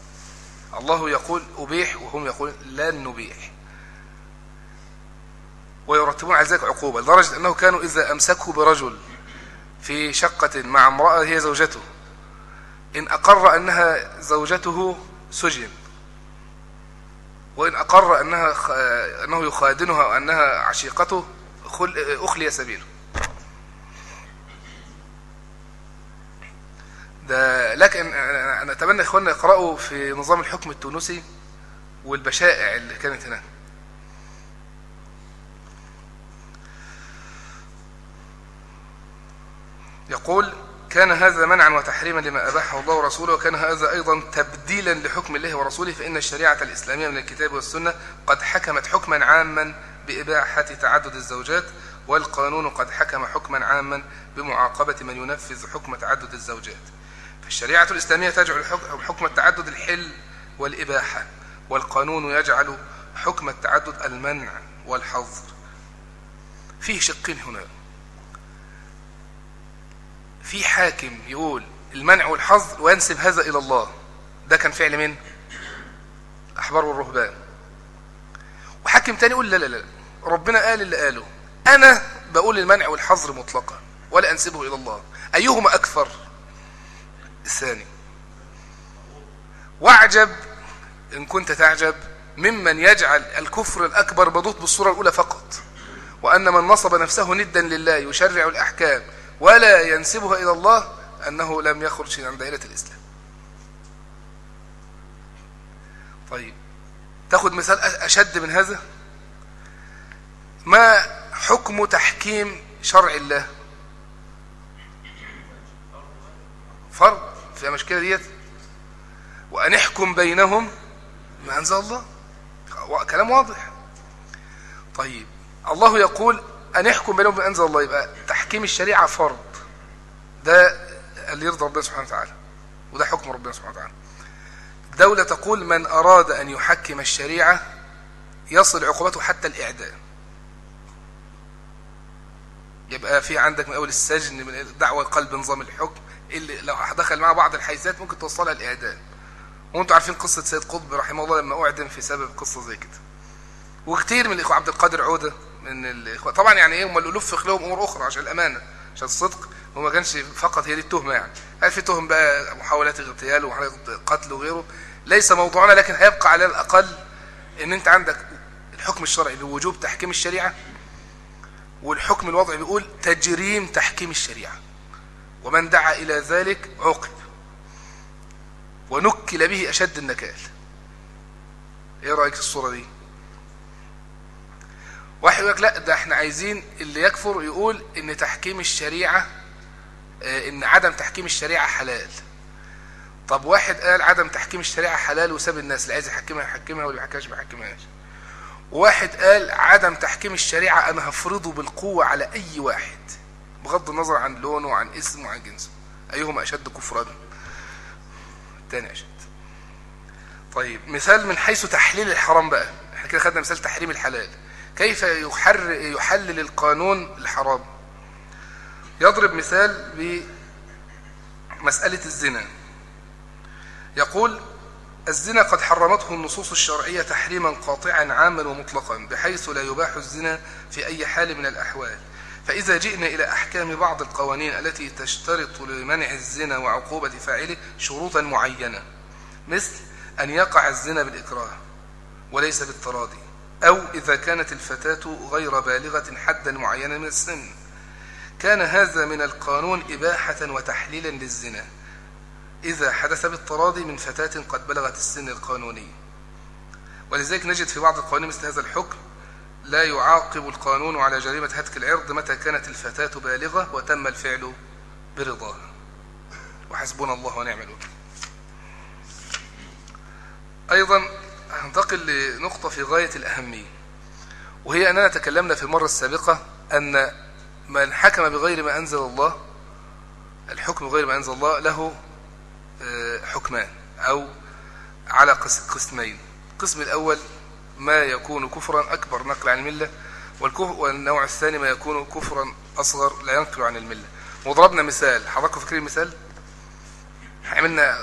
الله يقول أبيح وهم يقولون لن نبيح. ويرتبون على ذلك عقوبة لدرجة أنه كانوا إذا أمسكوا برجل في شقة مع امرأة هي زوجته إن أقر أنها زوجته سجن وإن أقر أنها أنه يخادنها وأنها عشيقته أخلي سبيله. ده لكن أنا أتمنى إخواننا يقرأوا في نظام الحكم التونسي والبشائع اللي كانت هناك. يقول كان هذا منعا وتحريما لما أباحه الله ورسوله وكان هذا أيضا تبديلا لحكم الله ورسوله فإن الشريعة الإسلامية من الكتاب والسنة قد حكمت حكما عاما بإباحة تعدد الزوجات والقانون قد حكم حكما عاما بمعاقبة من ينفذ حكم تعدد الزوجات. فالشريعة الإسلامية تجعل حكم التعدد الحل والإباحة والقانون يجعل حكم التعدد المنع والحظر. فيه شقين هنا. في حاكم يقول المنع والحظر وينسب هذا إلى الله. ده كان فعل من أحبار والرهبان. وحاكم تاني يقول لا لا لا ربنا قال اللي قاله. أنا بقول المنع والحظر مطلقا ولا أنسبه إلى الله. أيهما أكثر؟ الثاني. واعجب إن كنت تعجب ممن يجعل الكفر الأكبر مضوط بالصورة الأولى فقط وأن من نصب نفسه ندا لله يشرع الأحكام ولا ينسبها إلى الله أنه لم يخرج عن دائرة الإسلام. طيب تاخد مثال أشد من هذا؟ ما حكم تحكيم شرع الله؟ فرض. في المشكلة ديت؟ وأن يحكم بينهم ما أنزل الله. كلام واضح. طيب الله يقول أن يحكم بينهم بما أنزل الله. يبقى تحكيم الشريعة فرض. ده اللي يرضى ربنا سبحانه وتعالى وده حكم ربنا سبحانه وتعالى. دولة تقول من أراد أن يحكم الشريعة يصل عقوبته حتى الإعدام. يبقى في عندك من أول السجن من دعوة قلب نظام الحكم. اللي لو دخل معه بعض الحيثيات ممكن توصلها الإعدام. وأنتم عارفين قصة سيد قطب رحمه الله لما أعدم في سبب قصة زي كده. وكتير من الإخوة عبد القادر عودة من الإخوة. طبعا يعني إيه هم الألوف في لهم أمور أخرى عشان الأمانة عشان الصدق. وما كانش فقط هي دي التهمة يعني. هل في تهم بقى محاولات اغتيال ومحاولات قتل وغيره؟ ليس موضوعنا لكن هيبقى على الأقل إن أنت عندك الحكم الشرعي بوجوب تحكيم الشريعة والحكم الوضعي بيقول تجريم تحكيم الشريعة. ومن دعا إلى ذلك عوقب ونكل به أشد النكال. إيه رأيك في الصورة دي؟ واحد يقول لك لا ده إحنا عايزين اللي يكفر يقول إن تحكيم الشريعة آه إن عدم تحكيم الشريعة حلال. طب واحد قال عدم تحكيم الشريعة حلال وساب الناس اللي عايز يحكمها يحكمها واللي يحكمهاش ما يحكمهاش واحد قال عدم تحكيم الشريعة أنا هفرضه بالقوة على أي واحد. بغض النظر عن لونه وعن اسمه وعن جنسه. أيهما أشد كفرا؟ الثاني أشد. طيب مثال من حيث تحليل الحرام بقى. إحنا كده خدنا مثال تحريم الحلال. كيف يحر يحلل القانون الحرام؟ يضرب مثال بمسألة الزنا. يقول الزنا قد حرمته النصوص الشرعية تحريما قاطعا عاما ومطلقا بحيث لا يباح الزنا في أي حال من الأحوال. فإذا جئنا إلى أحكام بعض القوانين التي تشترط لمنع الزنا وعقوبة فاعله شروطا معينة مثل أن يقع الزنا بالإكراه وليس بالتراضي أو إذا كانت الفتاة غير بالغة حدا معينا من السن. كان هذا من القانون إباحة وتحليلا للزنا إذا حدث بالتراضي من فتاة قد بلغت السن القانوني. ولذلك نجد في بعض القوانين مثل هذا الحكم لا يعاقب القانون على جريمة هتك العرض متى كانت الفتاة بالغة وتم الفعل برضاها وحسبنا الله ونعم الوكيل. أيضا هنتقل لنقطة في غاية الأهمية وهي أننا تكلمنا في المرة السابقة أن من حكم بغير ما أنزل الله الحكم بغير ما أنزل الله له حكمان أو على قسمين. القسم الأول ما يكون كفرا أكبر نقل عن الملة والنوع الثاني ما يكون كفرا أصغر لا ينقل عن الملة. وضربنا مثال. حضراتكم فاكرين مثال عملنا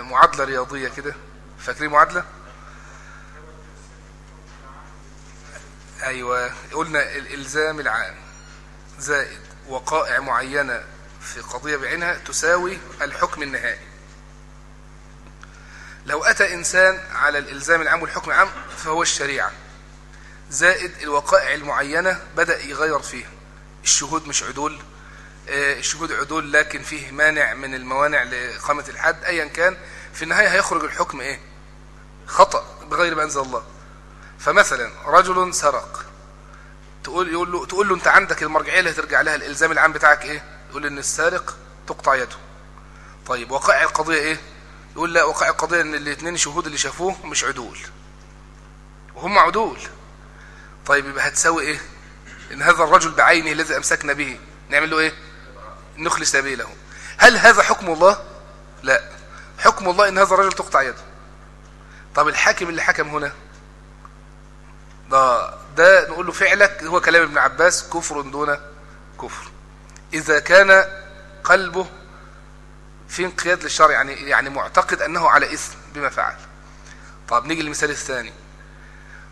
معادلة رياضية كده. فاكرين معادلة؟ أيوة. قلنا الإلزام العام زائد وقائع معينة في قضية بعينها تساوي الحكم النهائي. لو أتى إنسان على الإلزام العام والحكم العام فهو الشريعة. زائد الوقائع المعينة بدأ يغير فيها. الشهود مش عدول. الشهود عدول لكن فيه مانع من الموانع لإقامة الحد. أيا كان في النهاية هيخرج الحكم إيه؟ خطأ بغير ما أنزل الله. فمثلا رجل سرق. تقول يقول له تقول له أنت عندك المرجعية اللي هترجع لها الإلزام العام بتاعك إيه؟ يقول إن السارق تقطع يده. طيب وقائع القضية إيه؟ يقول لا وقائع القضية إن الاثنين شهود اللي شافوه مش عدول. وهم عدول. طيب يبقى هتساوي إيه؟ إن هذا الرجل بعينه الذي أمسكنا به نعمل له إيه؟ نخلي سبيله. هل هذا حكم الله؟ لا. حكم الله إن هذا الرجل تقطع يده. طب الحاكم اللي حكم هنا؟ ده ده نقول له فعلك هو كلام ابن عباس كفر دون كفر. إذا كان قلبه في انقياد للشرع يعني يعني معتقد أنه على إثم بما فعل. طب نيجي للمثال الثاني.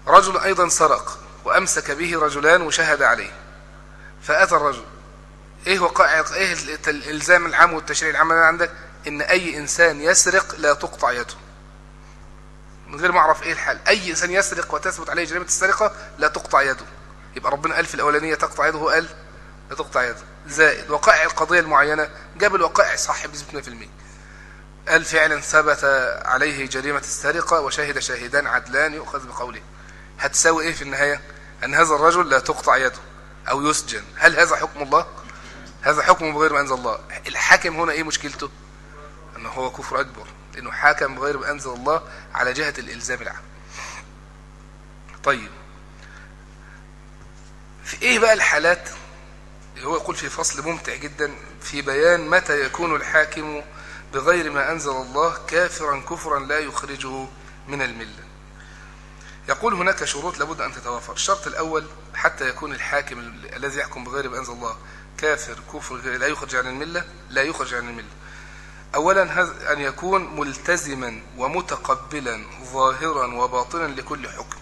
رجل أيضا سرق وأمسك به رجلان وشهد عليه. فأتى الرجل. إيه وقائع إيه الإلزام العام والتشريع العام عندك؟ إن أي إنسان يسرق لا تقطع يده. من غير ما أعرف إيه الحل. أي إنسان يسرق وتثبت عليه جريمة السرقة لا تقطع يده. يبقى ربنا قال في الأولانية تقطع يده هو قال لا تقطع يده. زائد. وقائع القضية المعينة جاب الوقائع صح بنسبه 100% قال فعلا ثبت عليه جريمة السرقة وشهد شاهدان عدلان يؤخذ بقوله؟ هتساوي إيه في النهاية؟ أن هذا الرجل لا تقطع يده أو يسجن. هل هذا حكم الله؟ هذا حكم بغير ما أنزل الله. الحاكم هنا إيه مشكلته؟ أنه هو كفر أكبر. لأنه حاكم بغير ما أنزل الله على جهة الإلزام العام. طيب. في إيه بقى الحالات؟ هو يقول في فصل ممتع جدا في بيان متى يكون الحاكم بغير ما أنزل الله كافرا كفرا لا يخرجه من الملة. يقول هناك شروط لابد أن تتوافر الشرط الأول حتى يكون الحاكم الذي يحكم بغير ما أنزل الله كافر كفر لا يخرج عن الملة لا يخرج عن الملة. أولا أن يكون ملتزما ومتقبلا ظاهرا وباطنا لكل حكم.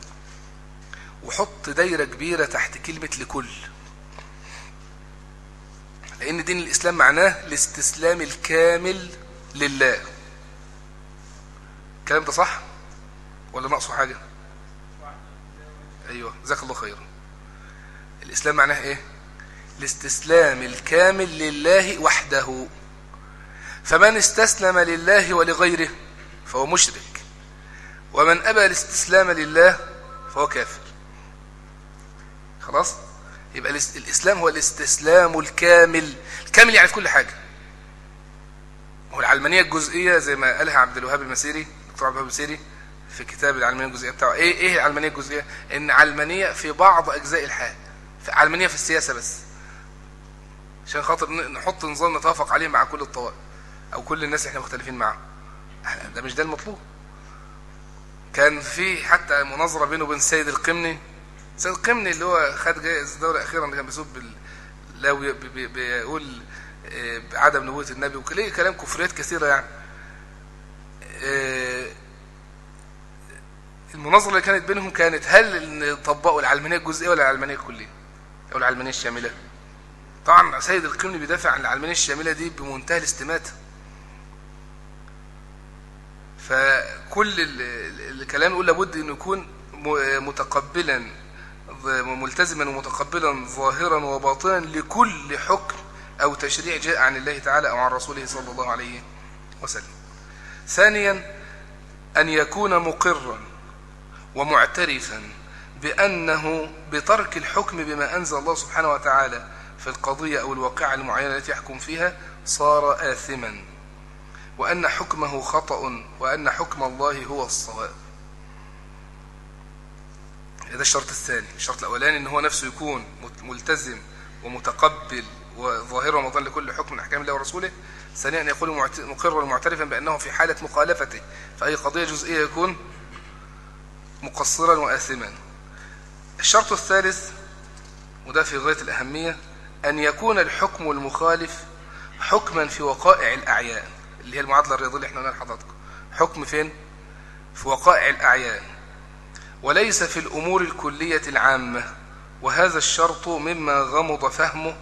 وحط دايرة كبيرة تحت كلمة لكل. لأن دين الإسلام معناه الاستسلام الكامل لله. الكلام ده صح؟ ولا ناقصه حاجة؟ أيوة جزاك الله خيرا. الإسلام معناه إيه؟ الاستسلام الكامل لله وحده. فمن استسلم لله ولغيره فهو مشرك. ومن أبى الاستسلام لله فهو كافر. خلاص؟ يبقى الإسلام هو الاستسلام الكامل. الكامل يعني في كل حاجة. هو العلمانية الجزئية زي ما قالها عبد الوهاب المسيري دكتور عبد الوهاب المسيري في كتاب العلمانية الجزئية بتاعه. إيه إيه العلمانية الجزئية؟ إن علمانية في بعض أجزاء الحياة. علمانية في السياسة بس. عشان خاطر نحط نظام نتوافق عليه مع كل الطوائف أو كل الناس إحنا مختلفين معاهم. ده مش ده المطلوب. كان في حتى مناظرة بينه وبين سيد القمني سيد القمني اللي هو خد جائزة الدولة أخيرا اللي كان بيسب لو بيقول آه، بعدم نبوة النبي وكليه كلام كفريات كثيرة يعني. آه، المناظرة اللي كانت بينهم كانت هل طبقوا العلمانية الجزئية ولا العلمانية الكلية؟ أو العلمانية الشاملة؟ طبعا سيد القمني بيدافع عن العلمانية الشاملة دي بمنتهى الاستماتة. فكل الكلام يقول لابد انه يكون متقبلا ملتزما ومتقبلا ظاهرا وباطنا لكل حكم أو تشريع جاء عن الله تعالى أو عن رسوله صلى الله عليه وسلم. ثانيا أن يكون مقرا ومعترفا بأنه بترك الحكم بما أنزل الله سبحانه وتعالى في القضية أو الواقعة المعينة التي يحكم فيها صار آثما وأن حكمه خطأ وأن حكم الله هو الصواب. هذا الشرط الثاني؟ الشرط الأولاني أن هو نفسه يكون ملتزم ومتقبل وظاهر ومضان لكل حكم من أحكام الله ورسوله. ثانيا أن يقول مقرا معترفا بأنه في حالة مخالفته فأي قضية جزئية يكون مقصرا وآثما. الشرط الثالث وده في غاية الأهمية أن يكون الحكم المخالف حكما في وقائع الأعيان اللي هي المعادلة الرياضية اللي إحنا قلنا لحضراتكم. حكم فين؟ في وقائع الأعيان. وليس في الأمور الكلية العامة وهذا الشرط مما غمض فهمه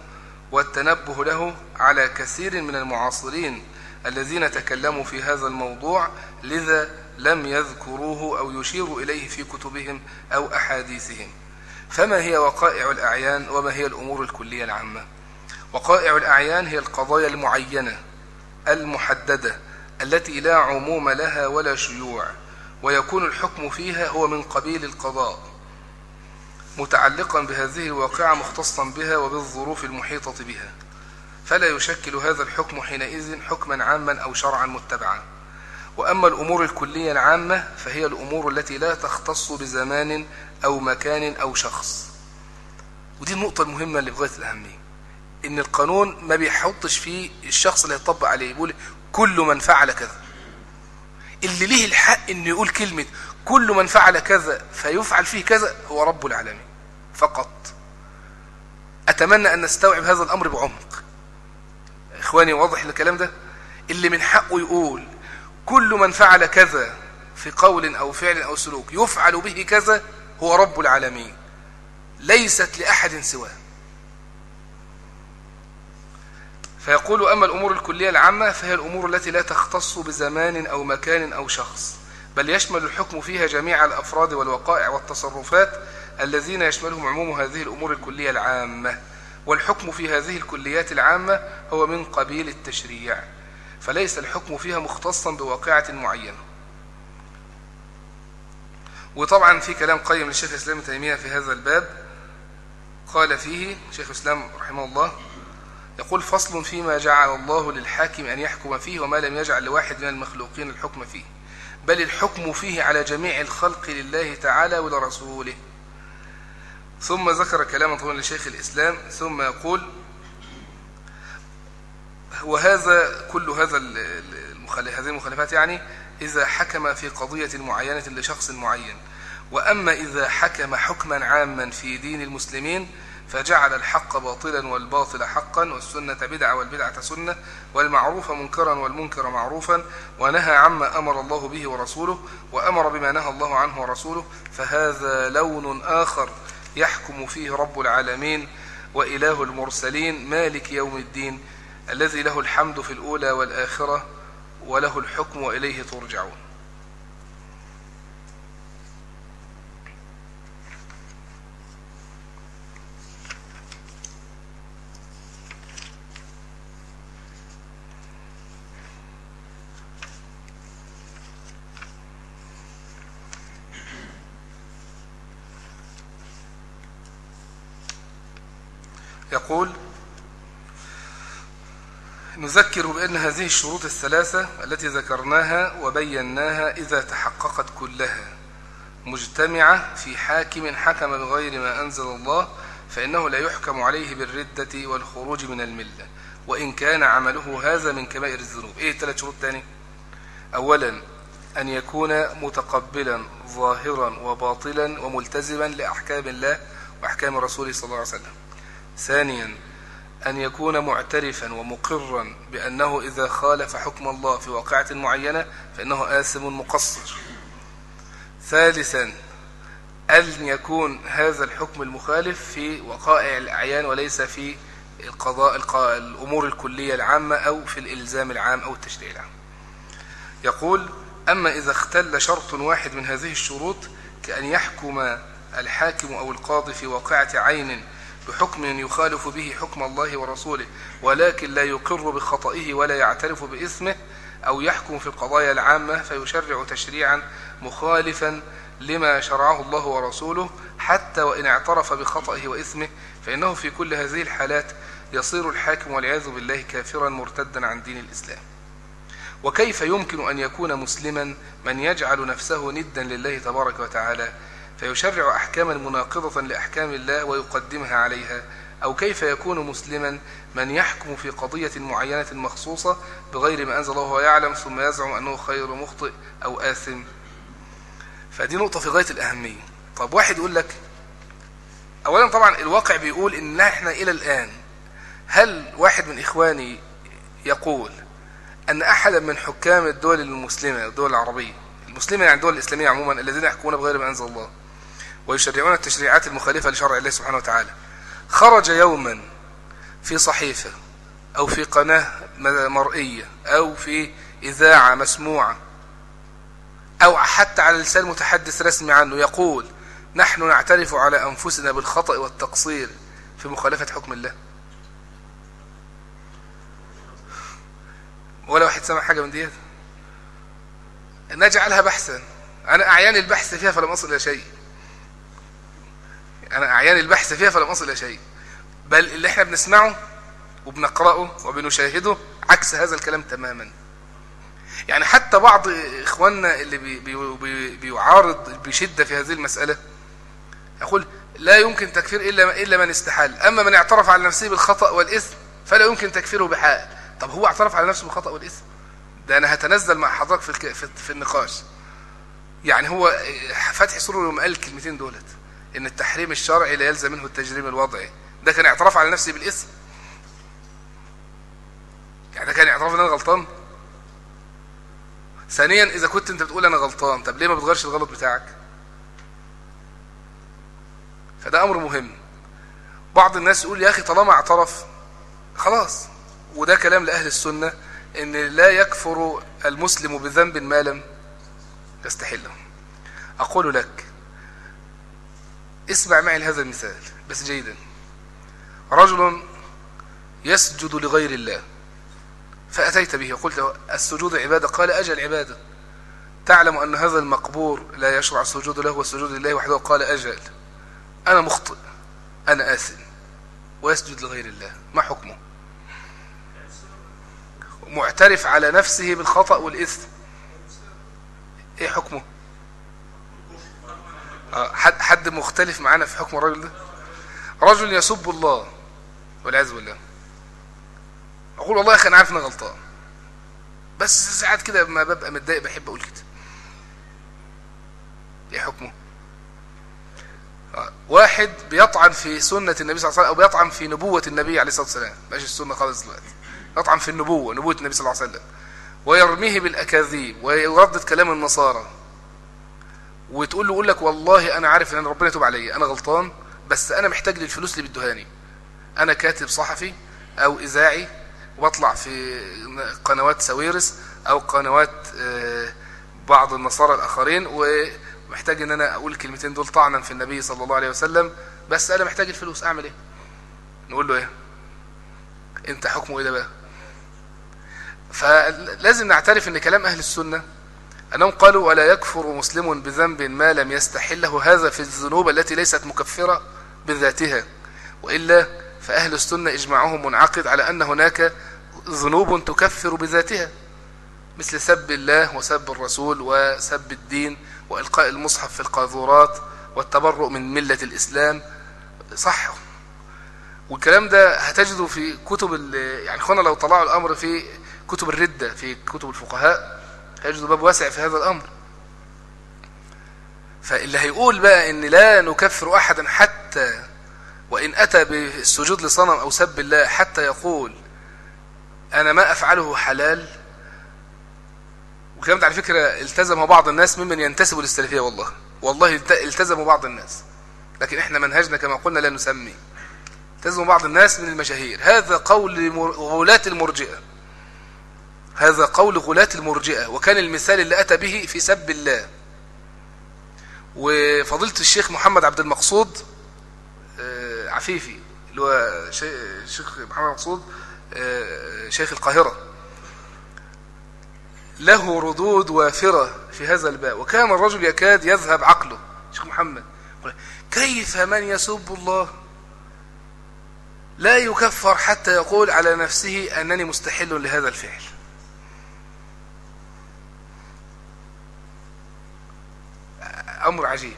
والتنبه له على كثير من المعاصرين الذين تكلموا في هذا الموضوع لذا لم يذكروه أو يشيروا إليه في كتبهم أو أحاديثهم. فما هي وقائع الأعيان وما هي الأمور الكلية العامة؟ وقائع الأعيان هي القضايا المعينة المحددة التي لا عموم لها ولا شيوع. ويكون الحكم فيها هو من قبيل القضاء متعلقا بهذه الواقعة مختصا بها وبالظروف المحيطة بها. فلا يشكل هذا الحكم حينئذ حكما عاما أو شرعا متبعا. وأما الأمور الكلية العامة فهي الأمور التي لا تختص بزمان أو مكان أو شخص. ودي النقطة المهمة اللي بغاية الأهمية. إن القانون ما بيحطش فيه الشخص اللي هيطبق عليه يقول كل من فعل كذا. اللي ليه الحق إنه يقول كلمة كل من فعل كذا فيفعل فيه كذا هو رب العالمين فقط. أتمنى أن نستوعب هذا الأمر بعمق. إخواني واضح الكلام ده؟ اللي من حقه يقول كل من فعل كذا في قول أو فعل أو سلوك يفعل به كذا هو رب العالمين. ليست لأحد سواه. فيقول أما الأمور الكلية العامة فهي الأمور التي لا تختص بزمان أو مكان أو شخص بل يشمل الحكم فيها جميع الأفراد والوقائع والتصرفات الذين يشملهم عموم هذه الأمور الكلية العامة. والحكم في هذه الكليات العامة هو من قبيل التشريع فليس الحكم فيها مختصا بواقعة معينة. وطبعا في كلام قيم للشيخ الإسلام تيمية في هذا الباب قال فيه شيخ الإسلام رحمه الله يقول فصل فيما جعل الله للحاكم أن يحكم فيه وما لم يجعل لواحد من المخلوقين الحكم فيه. بل الحكم فيه على جميع الخلق لله تعالى ولرسوله. ثم ذكر كلاما طويلا لشيخ الإسلام ثم يقول وهذا كل هذا هذه المخالفات يعني إذا حكم في قضية معينة لشخص معين. وأما إذا حكم حكما عاما في دين المسلمين فجعل الحق باطلا والباطل حقا والسنة بدعة والبدعة سنة والمعروف منكرا والمنكر معروفا ونهى عما أمر الله به ورسوله وأمر بما نهى الله عنه ورسوله فهذا لون آخر يحكم فيه رب العالمين وإله المرسلين مالك يوم الدين الذي له الحمد في الأولى والآخرة وله الحكم وإليه ترجعون يقول نذكر بأن هذه الشروط الثلاثة التي ذكرناها وبيناها إذا تحققت كلها. مجتمعة في حاكم حكم بغير ما أنزل الله فإنه لا يحكم عليه بالردة والخروج من الملة. وإن كان عمله هذا من كبائر الذنوب. إيه ثلاث شروط تاني أولا أن يكون متقبلا ظاهرا وباطلا وملتزما لأحكام الله وأحكام رسوله صلى الله عليه وسلم. ثانيا أن يكون معترفا ومقرا بأنه إذا خالف حكم الله في واقعة معينة فإنه آثم مقصر. ثالثا أن يكون هذا الحكم المخالف في وقائع الأعيان وليس في القضاء الأمور الكلية العامة أو في الإلزام العام أو التشريع العام. يقول أما إذا اختل شرط واحد من هذه الشروط كأن يحكم الحاكم أو القاضي في واقعة عين بحكم يخالف به حكم الله ورسوله ولكن لا يقر بخطئه ولا يعترف بإثمه أو يحكم في القضايا العامة فيشرع تشريعا مخالفا لما شرعه الله ورسوله حتى وإن اعترف بخطئه وإثمه فإنه في كل هذه الحالات يصير الحاكم والعياذ بالله كافرا مرتدا عن دين الإسلام. وكيف يمكن أن يكون مسلما من يجعل نفسه ندا لله تبارك وتعالى فيشرع أحكاما مناقضة لأحكام الله ويقدمها عليها أو كيف يكون مسلما من يحكم في قضية معينة مخصوصة بغير ما أنزل الله ويعلم ثم يزعم أنه خير مخطئ أو آثم. فدي نقطة في غاية الأهمية. طب واحد يقول لك أولا طبعا الواقع بيقول إن إحنا إلى الآن هل واحد من إخواني يقول أن أحدا من حكام الدول المسلمة الدول العربية المسلمة يعني الدول الإسلامية عموما الذين يحكمون بغير ما أنزل الله ويشرعون التشريعات المخالفة لشرع الله سبحانه وتعالى. خرج يوما في صحيفة أو في قناة مرئية أو في إذاعة مسموعة أو حتى على لسان متحدث رسمي عنه يقول نحن نعترف على أنفسنا بالخطأ والتقصير في مخالفة حكم الله. ولا واحد سمع حاجة من ديت؟ نجعلها بحثا. أنا أعيان البحث فيها فلم أصل إلى شيء. أنا أعيان البحث فيها فلم أصل إلى شيء. بل اللي إحنا بنسمعه وبنقرأه وبنشاهده عكس هذا الكلام تماما. يعني حتى بعض إخواننا اللي بي بي بي بيعارض بشدة في هذه المسألة يقول لا يمكن تكفير إلا, إلا من استحال. أما من اعترف على نفسه بالخطأ والإثم فلا يمكن تكفيره بحال طب هو اعترف على نفسه بالخطأ والإثم؟ ده أنا هتنزل مع حضرتك في, في, النقاش. يعني هو فتحي سرور يوم قال الكلمتين دولت. إن التحريم الشرعي لا يلزم منه التجريم الوضعي. ده كان اعتراف على نفسه بالاسم. يعني ده كان اعتراف إن أنا غلطان؟ ثانيا إذا كنت أنت بتقول أنا غلطان طب ليه ما بتغيرش الغلط بتاعك؟ فده أمر مهم. بعض الناس يقول يا أخي طالما اعترف خلاص. وده كلام لأهل السنة إن لا يكفر المسلم بذنب ما لم يستحله. أقول لك اسمع معي هذا المثال بس جيدا. رجل يسجد لغير الله فأتيت به وقلت السجود عبادة؟ قال أجل عبادة تعلم أن هذا المقبور لا يشرع السجود له والسجود لله وحده؟ قال أجل. أنا مخطئ أنا آثم ويسجد لغير الله. ما حكمه؟ معترف على نفسه بالخطأ والإثم. إيه حكمه؟ حد حد مختلف معانا في حكم الرجل ده؟ رجل يسب الله والعياذ بالله. أقول والله يا أخي أنا عارف إني غلطان. بس ساعات كده لما ببقى متضايق بحب أقول كده. إيه حكمه؟ واحد بيطعن في سنة النبي صلى الله عليه وسلم أو بيطعن في نبوة النبي عليه الصلاة والسلام. ماشي السنة خالص دلوقتي. يطعن في النبوة نبوة النبي صلى الله عليه وسلم. ويرميه بالأكاذيب ويردد كلام النصارى. وتقول له يقول لك والله أنا عارف إن ربنا يتوب عليا أنا غلطان بس أنا محتاج للفلوس اللي بيدوهاني أنا كاتب صحفي أو إذاعي واطلع في قنوات سويرس أو قنوات آه، بعض النصارى الآخرين ومحتاج إن أنا أقول الكلمتين دول طعنا في النبي صلى الله عليه وسلم بس أنا محتاج الفلوس أعمل إيه؟ نقول له إيه؟ أنت حكمه إيه ده بقى؟ فلازم نعترف إن كلام أهل السنة أنهم قالوا ولا يكفر مسلم بذنب ما لم يستحله هذا في الذنوب التي ليست مكفرة بذاتها وإلا فأهل السنة إجماعهم منعقد على أن هناك ذنوب تكفر بذاتها مثل سب الله وسب الرسول وسب الدين وإلقاء المصحف في القاذورات والتبرؤ من ملة الإسلام. صح. والكلام ده هتجده في كتب يعني إخوانا لو طلعوا الأمر في كتب الردة في كتب الفقهاء هيجدوا باب واسع في هذا الأمر. فاللي هيقول بقى إن لا نكفر أحدا حتى وإن أتى بالسجود لصنم أو سب الله حتى يقول أنا ما أفعله حلال. وكلام على فكرة التزم بعض الناس ممن ينتسبوا للسلفية والله. والله التزموا بعض الناس. لكن إحنا منهجنا كما قلنا لا نسمي. التزموا بعض الناس من المشاهير. هذا قول غلاة المرجئة. هذا قول غلاة المرجئة وكان المثال اللي أتى به في سب الله. وفضيلة الشيخ محمد عبد المقصود آه، عفيفي اللي هو الشيخ محمد مقصود آه، شيخ القاهرة. له ردود وافرة في هذا الباب وكان الرجل يكاد يذهب عقله. شيخ محمد كيف من يسب الله؟ لا يكفر حتى يقول على نفسه أنني مستحل لهذا الفعل. أمر عجيب.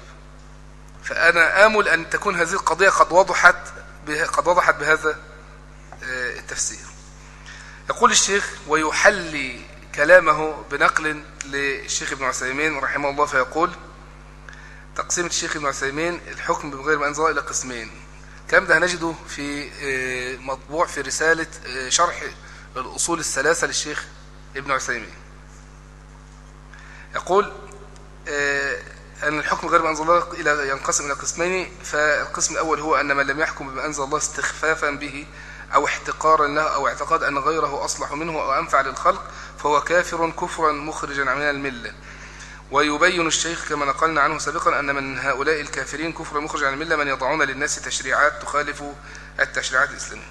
فأنا آمل أن تكون هذه القضية قد وضحت قد وضحت بهذا آه، التفسير. يقول الشيخ ويحلي كلامه بنقل للشيخ ابن عثيمين رحمه الله فيقول تقسيم الشيخ ابن عثيمين الحكم بغير ما أنزل إلى قسمين. كم ده هنجده في آه، مطبوع في رسالة آه، شرح الأصول الثلاثة للشيخ ابن عثيمين. يقول أن الحكم غير ما أنزل الله إلى ينقسم إلى قسمين فالقسم الأول هو أن من لم يحكم بما أنزل الله استخفافا به أو احتقارا له أو اعتقاد أن غيره أصلح منه أو أنفع للخلق فهو كافر كفرا مخرجا من الملة ويبين الشيخ كما نقلنا عنه سابقا أن من هؤلاء الكافرين كفرا مخرجا عن الملة من يضعون للناس تشريعات تخالف التشريعات الإسلامية.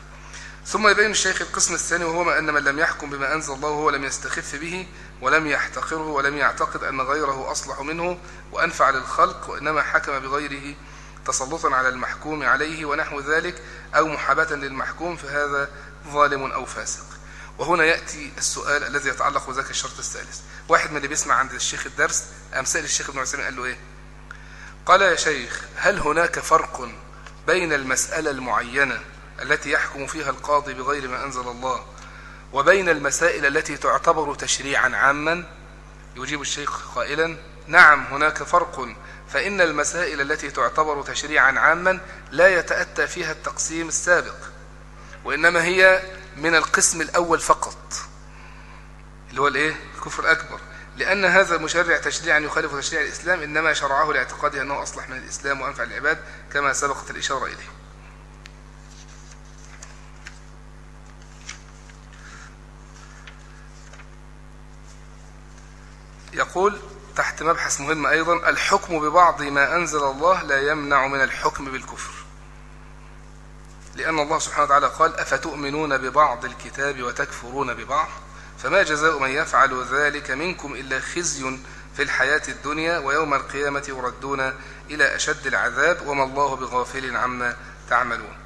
ثم يبين الشيخ القسم الثاني وهو أن من لم يحكم بما أنزل الله وهو لم يستخف به ولم يحتقره ولم يعتقد أن غيره أصلح منه وأنفع للخلق وإنما حكم بغيره تسلطا على المحكوم عليه ونحو ذلك أو محابة للمحكوم فهذا ظالم أو فاسق. وهنا يأتي السؤال الذي يتعلق بذلك الشرط الثالث. واحد من اللي بيسمع عند الشيخ الدرس أمثال الشيخ ابن عثيمين قال له إيه؟ قال يا شيخ هل هناك فرق بين المسألة المعينة التي يحكم فيها القاضي بغير ما أنزل الله وبين المسائل التي تعتبر تشريعا عاما يجيب الشيخ قائلا نعم هناك فرق فإن المسائل التي تعتبر تشريعا عاما لا يتأتى فيها التقسيم السابق وإنما هي من القسم الأول فقط اللي هو الإيه؟ الكفر الأكبر لأن هذا المشرع تشريعا يخالف تشريع الإسلام إنما شرعه لاعتقاده أنه أصلح من الإسلام وأنفع العباد كما سبقت الإشارة إليه يقول تحت مبحث مهم أيضا الحكم ببعض ما أنزل الله لا يمنع من الحكم بالكفر. لأن الله سبحانه وتعالى قال أفتؤمنون ببعض الكتاب وتكفرون ببعض؟ فما جزاء من يفعل ذلك منكم إلا خزي في الحياة الدنيا ويوم القيامة يردون إلى أشد العذاب وما الله بغافل عما تعملون.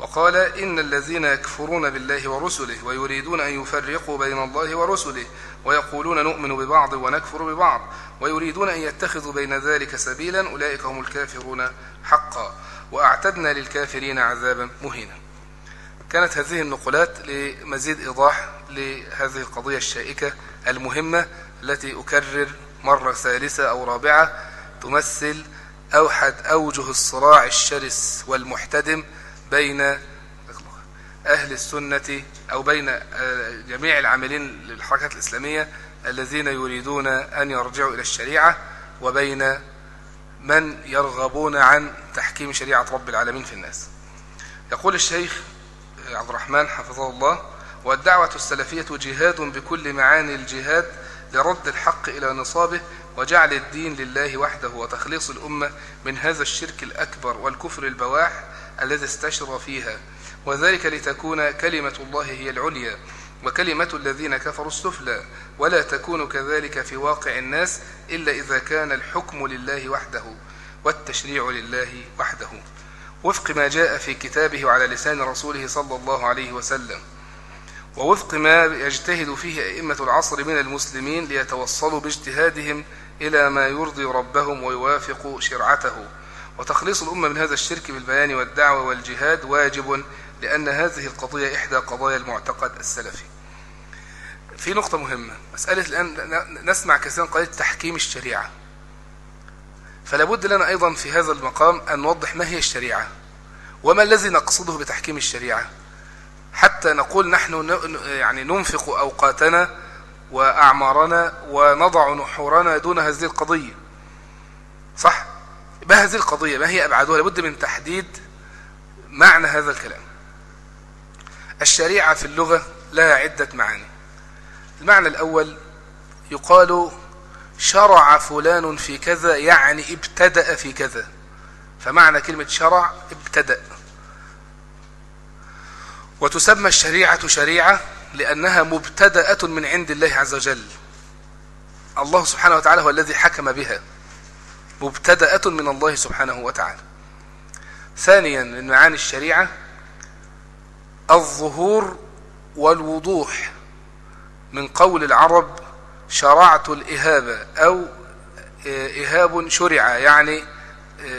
وقال إن الذين يكفرون بالله ورسله ويريدون أن يفرقوا بين الله ورسله ويقولون نؤمن ببعض ونكفر ببعض ويريدون أن يتخذوا بين ذلك سبيلا أولئك هم الكافرون حقا وأعتدنا للكافرين عذابا مهينا. كانت هذه النقلات لمزيد إيضاح لهذه القضية الشائكة المهمة التي أكرر مرة ثالثة أو رابعة تمثل أوحد أوجه الصراع الشرس والمحتدم بين أهل السنة أو بين آه، جميع العاملين للحركات الإسلامية الذين يريدون أن يرجعوا إلى الشريعة وبين من يرغبون عن تحكيم شريعة رب العالمين في الناس. يقول الشيخ عبد الرحمن حفظه الله والدعوة السلفية جهاد بكل معاني الجهاد لرد الحق إلى نصابه وجعل الدين لله وحده وتخليص الأمة من هذا الشرك الأكبر والكفر البواح الذي استشرى فيها وذلك لتكون كلمة الله هي العليا وكلمة الذين كفروا السفلى ولا تكون كذلك في واقع الناس إلا إذا كان الحكم لله وحده والتشريع لله وحده. وفق ما جاء في كتابه وعلى لسان رسوله صلى الله عليه وسلم. ووفق ما يجتهد فيه أئمة العصر من المسلمين ليتوصلوا باجتهادهم إلى ما يرضي ربهم ويوافق شرعته. وتخليص الأمة من هذا الشرك بالبيان والدعوة والجهاد واجب لأن هذه القضية إحدى قضايا المعتقد السلفي. في نقطة مهمة مسألة الآن نسمع كثيرا قضية تحكيم الشريعة. فلا بد لنا أيضا في هذا المقام أن نوضح ما هي الشريعة وما الذي نقصده بتحكيم الشريعة. حتى نقول نحن يعني ننفق أوقاتنا وأعمارنا ونضع نحورنا دون هذه القضية. صح؟ ما هذه القضية؟ ما هي أبعادها لابد من تحديد معنى هذا الكلام. الشريعة في اللغة لها عدة معاني. المعنى الأول يقال شرع فلان في كذا يعني ابتدأ في كذا. فمعنى كلمة شرع ابتدأ. وتسمى الشريعة شريعة لأنها مبتدأة من عند الله عز وجل. الله سبحانه وتعالى هو الذي حكم بها. مبتدأة من الله سبحانه وتعالى. ثانيا من معاني الشريعة الظهور والوضوح. من قول العرب شرعت الإهابة أو إهاب شرع. يعني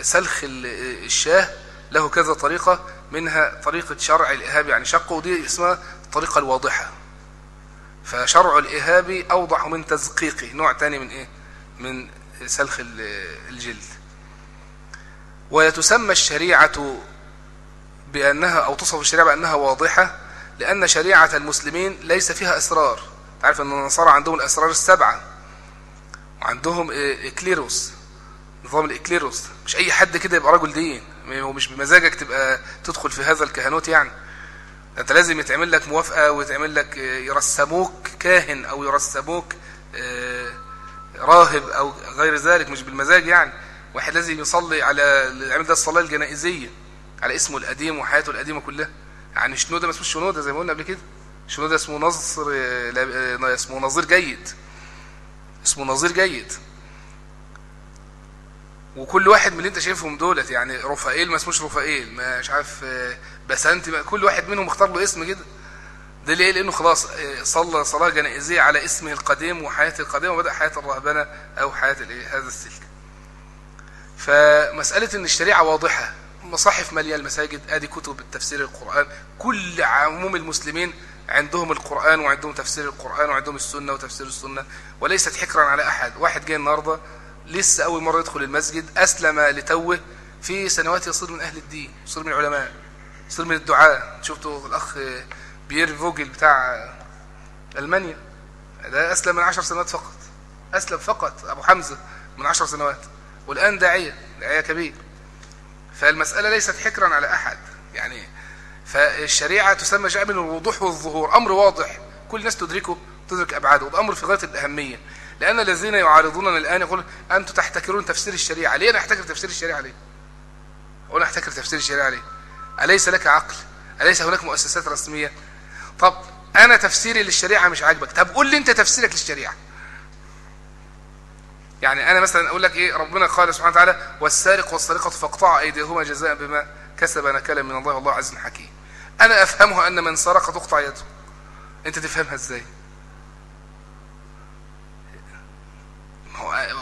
سلخ الشاه. له كذا طريقة. منها طريقة شرع الإهاب. يعني شقه ودي اسمها الطريقة الواضحة. فشرع الإهاب أوضح من تزقيقه. نوع تاني من إيه؟ من سلخ الجلد. وتسمى الشريعة بأنها أو تصف الشريعة بأنها واضحة لأن شريعة المسلمين ليس فيها أسرار تعرف أن النصارى عندهم الأسرار السبعة. وعندهم إكليروس. نظام الإكليروس. مش أي حد كده يبقى رجل دين. ومش بمزاجك تبقى تدخل في هذا الكهنوت يعني. أنت لازم يتعمل لك موافقة ويتعمل لك يرسموك كاهن أو يرسموك راهب أو غير ذلك مش بالمزاج يعني. واحد لازم يصلي على يعمل ده الصلاة الجنائزية على اسمه القديم وحياته القديمة كلها. يعني شنودة ما اسمه شنودة زي ما قلنا قبل كده. شنودة اسمه نصر اسمه نظير جيد. اسمه نظير جيد. وكل واحد من اللي انت شايفهم دولت يعني رفائيل ما اسموش رفائيل مش عارف بسنت كل واحد منهم اختار له اسم كده. ده ليه لأنه خلاص صلى صلاة جنائزية على اسمه القديم وحياته القديمه وبدأ حياة الرهبنة أو حياة هذا السلك. فمسألة إن الشريعة واضحة مصاحف مالية المساجد آدي كتب التفسير القرآن كل عموم المسلمين عندهم القرآن وعندهم تفسير القرآن وعندهم السنة وتفسير السنة وليست حكرا على أحد. واحد جاي النهارده لسه أول مرة يدخل المسجد أسلم لتوه في سنوات يصير من أهل الدين يصير من العلماء يصير من الدعاء. شفتوا الأخ بيير فوجل بتاع ألمانيا. ده أسلم من عشر سنوات فقط. أسلم فقط أبو حمزة من عشر سنوات. والآن داعية داعية كبير. فالمسألة ليست حكرا على أحد. يعني فالشريعة تسمى جاء من الوضوح والظهور. أمر واضح. كل الناس تدركه تدرك أبعاده. وأمر في غاية الأهمية. لأن الذين يعارضوننا الآن يقول أنتم تحتكرون تفسير الشريعة. ليه أنا أحتكر تفسير الشريعة ليه؟ أقول أحتكر تفسير الشريعة ليه؟ أليس لك عقل؟ أليس هناك مؤسسات رسمية؟ طب أنا تفسيري للشريعة مش عاجبك. طب قول لي أنت تفسيرك للشريعة. يعني أنا مثلا أقول لك إيه ربنا قال سبحانه وتعالى والسارق والسارقة فاقطعوا أيديهما جزاء بما كسب نكالا من الله والله عز حكيم. أنا أفهمها أن من سرق تقطع يده. أنت تفهمها إزاي؟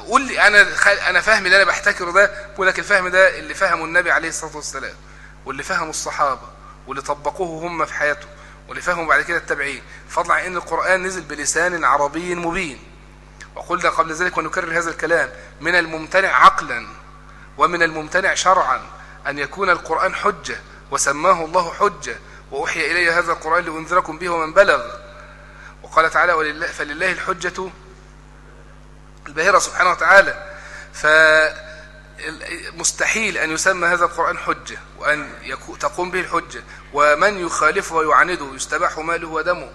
قول لي أنا أنا فاهم اللي أنا بحتكره ده بقول لك الفهم ده اللي فهمه النبي عليه الصلاة والسلام واللي فهمه الصحابة واللي طبقوه هم في حياتهم. واللي فهموا بعد كده التابعين فضلا عن إن القرآن نزل بلسان عربي مبين. وقلنا قبل ذلك ونكرر هذا الكلام من الممتنع عقلا ومن الممتنع شرعا أن يكون القرآن حجة وسماه الله حجة وأوحي إلي هذا القرآن لأنذركم به ومن بلغ. وقال تعالى ولله فلله الحجة الباهرة سبحانه وتعالى. فمستحيل أن يسمى هذا القرآن حجة وأن تقوم به الحجة. ومن يخالفه ويعنده يستباح ماله ودمه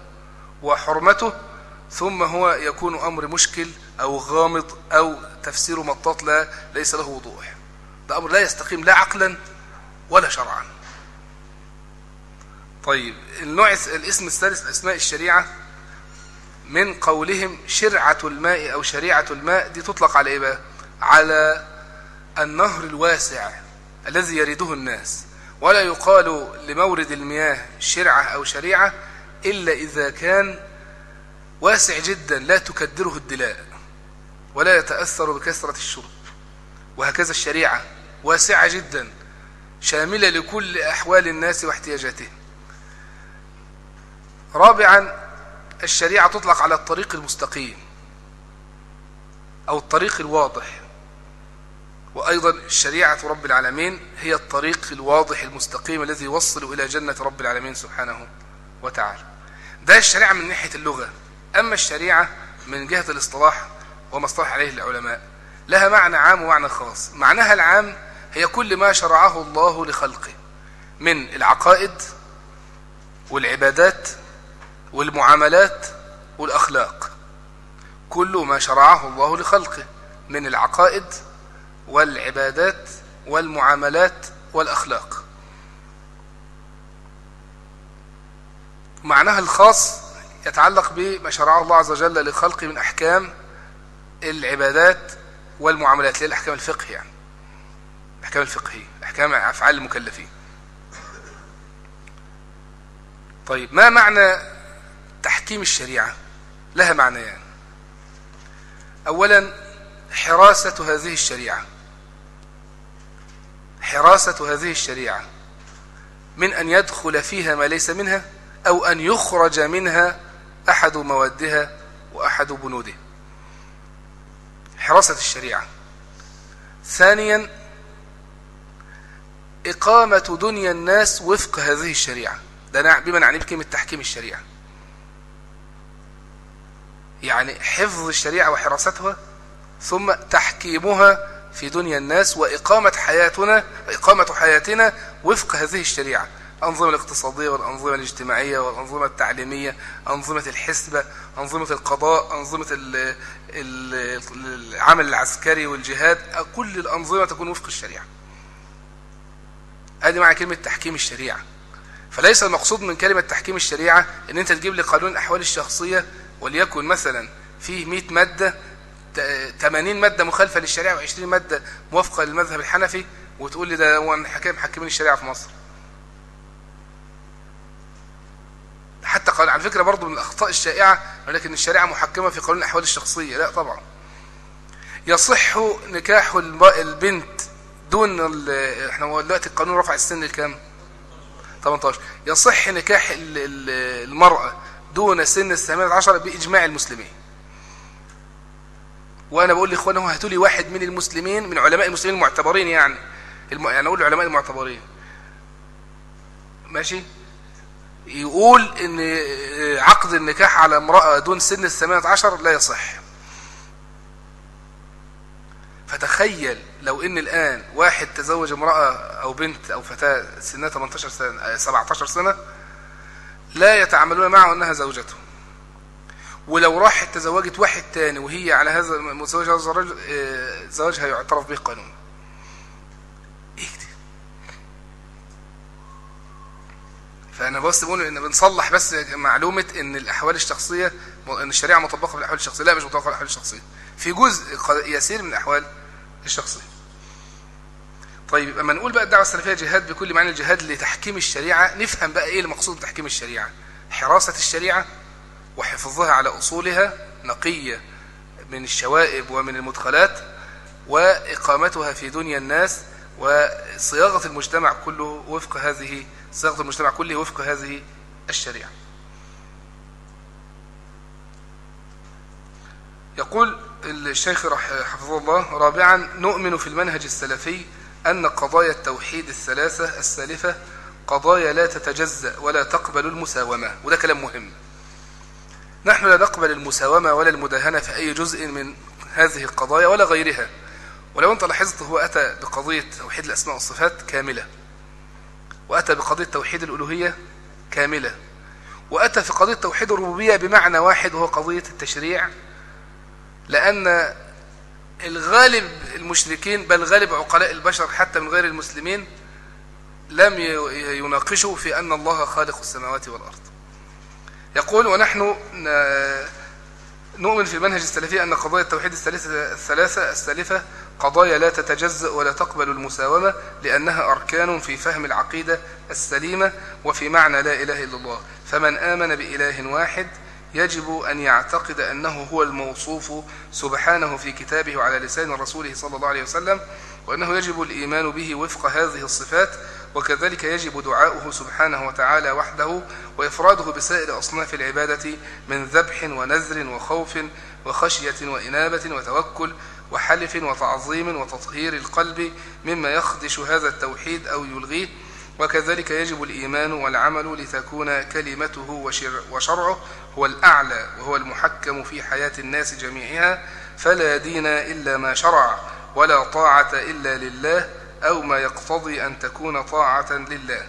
وحرمته ثم هو يكون أمر مشكل أو غامض أو تفسير مطاط لا ليس له وضوح. ده أمر لا يستقيم لا عقلا ولا شرعا. طيب النوع الاسم الثالث أسماء الشريعة من قولهم شرعة الماء أو شريعة الماء دي تطلق على إيه بقى؟ على النهر الواسع الذي يريده الناس ولا يقال لمورد المياه شرعة أو شريعة إلا إذا كان واسع جدا لا تكدره الدلاء ولا يتأثر بكثرة الشرب وهكذا الشريعة واسعة جدا شاملة لكل أحوال الناس واحتياجاتهم رابعا الشريعة تطلق على الطريق المستقيم أو الطريق الواضح. وأيضا شريعة رب العالمين هي الطريق الواضح المستقيم الذي يوصل إلى جنة رب العالمين سبحانه وتعالى. ده الشريعة من ناحية اللغة. أما الشريعة من جهة الاصطلاح وما اصطلح عليه العلماء لها معنى عام ومعنى خاص. معناها العام هي كل ما شرعه الله لخلقه من العقائد والعبادات والمعاملات والأخلاق. كل ما شرعه الله لخلقه من العقائد والعبادات والمعاملات والأخلاق. معناها الخاص يتعلق بما شرعه الله عز وجل لخلقه من أحكام العبادات والمعاملات اللي هي الأحكام الفقه يعني. الأحكام الفقهية أحكام أفعال المكلفين. طيب ما معنى تحكيم الشريعة؟ لها معنيان. يعني. أولا حراسة هذه الشريعة. حراسة هذه الشريعة من أن يدخل فيها ما ليس منها أو أن يخرج منها أحد موادها وأحد بنودها حراسة الشريعة. ثانيا إقامة دنيا الناس وفق هذه الشريعة. ده بما نعني بكلمة تحكيم الشريعة. يعني حفظ الشريعة وحراستها ثم تحكيمها في دنيا الناس وإقامة حياتنا إقامة حياتنا وفق هذه الشريعة. الأنظمة الاقتصادية والأنظمة الاجتماعية والأنظمة التعليمية أنظمة الحسبة أنظمة القضاء أنظمة العمل العسكري والجهاد كل الأنظمة تكون وفق الشريعة. هذه معنى كلمة تحكيم الشريعة. فليس المقصود من كلمة تحكيم الشريعة إن أنت تجيب لي قانون الأحوال الشخصية وليكن مثلا فيه 100 مادة 80 مادة مخالفة للشريعة و20 مادة موافقة للمذهب الحنفي وتقول لي ده هو حكاية محكمين الشريعة في مصر. حتى قال على فكرة برضو من الأخطاء الشائعة ولكن الشريعة محكمة في قانون الأحوال الشخصية. لا طبعا. يصح نكاح البنت دون إحنا دلوقتي القانون رفع السن لكام؟ 18 يصح نكاح المرأة دون سن الثامنة عشر بإجماع المسلمين. وأنا بقول لإخوانه هاتوا لي واحد من المسلمين من علماء المسلمين المعتبرين يعني. الم... يعني أقول العلماء المعتبرين. ماشي؟ يقول إن عقد النكاح على امرأة دون سن الثمانية عشر لا يصح. فتخيل لو إن الآن واحد تزوج امرأة أو بنت أو فتاة سنها 18 سنة 17 سنة لا يتعاملون معه إنها زوجته. ولو راحت تزوجت واحد تاني وهي على هذا متزوج هذا الرجل آه، زواجها يعترف به قانون إيه دي فأنا بس بقول إن بنصلح بس معلومة إن الأحوال الشخصية إن الشريعة مطبقة في الاحوال الشخصية. لا مش مطبقة في الاحوال الشخصية. في جزء يسير من الأحوال الشخصية. طيب اما نقول بقى الدعوة السلفية جهاد بكل معنى الجهاد لتحكيم الشريعة. نفهم بقى إيه المقصود بتحكيم الشريعة. حراسة الشريعة وحفظها على أصولها نقية من الشوائب ومن المدخلات وإقامتها في دنيا الناس وصياغة المجتمع كله وفق هذه صياغة المجتمع كله وفق هذه الشريعة. يقول الشيخ حفظه الله رابعا نؤمن في المنهج السلفي أن قضايا التوحيد الثلاثة السالفة قضايا لا تتجزأ ولا تقبل المساومة. وده كلام مهم. نحن لا نقبل المساومة ولا المداهنة في أي جزء من هذه القضايا ولا غيرها. ولو أنت لاحظت هو أتى بقضية توحيد الأسماء والصفات كاملة. وأتى بقضية توحيد الألوهية كاملة. وأتى في قضية توحيد الربوبية بمعنى واحد وهو قضية التشريع. لأن الغالب المشركين بل غالب عقلاء البشر حتى من غير المسلمين لم يناقشوا في أن الله خالق السماوات والأرض. يقول ونحن نؤمن في المنهج السلفي أن قضايا التوحيد الثلاثة السالفة قضايا لا تتجزأ ولا تقبل المساومة لأنها أركان في فهم العقيدة السليمة وفي معنى لا إله إلا الله. فمن آمن بإله واحد يجب أن يعتقد أنه هو الموصوف سبحانه في كتابه وعلى لسان رسوله صلى الله عليه وسلم وأنه يجب الإيمان به وفق هذه الصفات وكذلك يجب دعاؤه سبحانه وتعالى وحده وإفراده بسائر أصناف العبادة من ذبح ونذر وخوف وخشية وإنابة وتوكل وحلف وتعظيم وتطهير القلب مما يخدش هذا التوحيد أو يلغيه. وكذلك يجب الإيمان والعمل لتكون كلمته وشرعه هو الأعلى وهو المحكم في حياة الناس جميعها. فلا دين إلا ما شرع ولا طاعة إلا لله أو ما يقتضي أن تكون طاعة لله.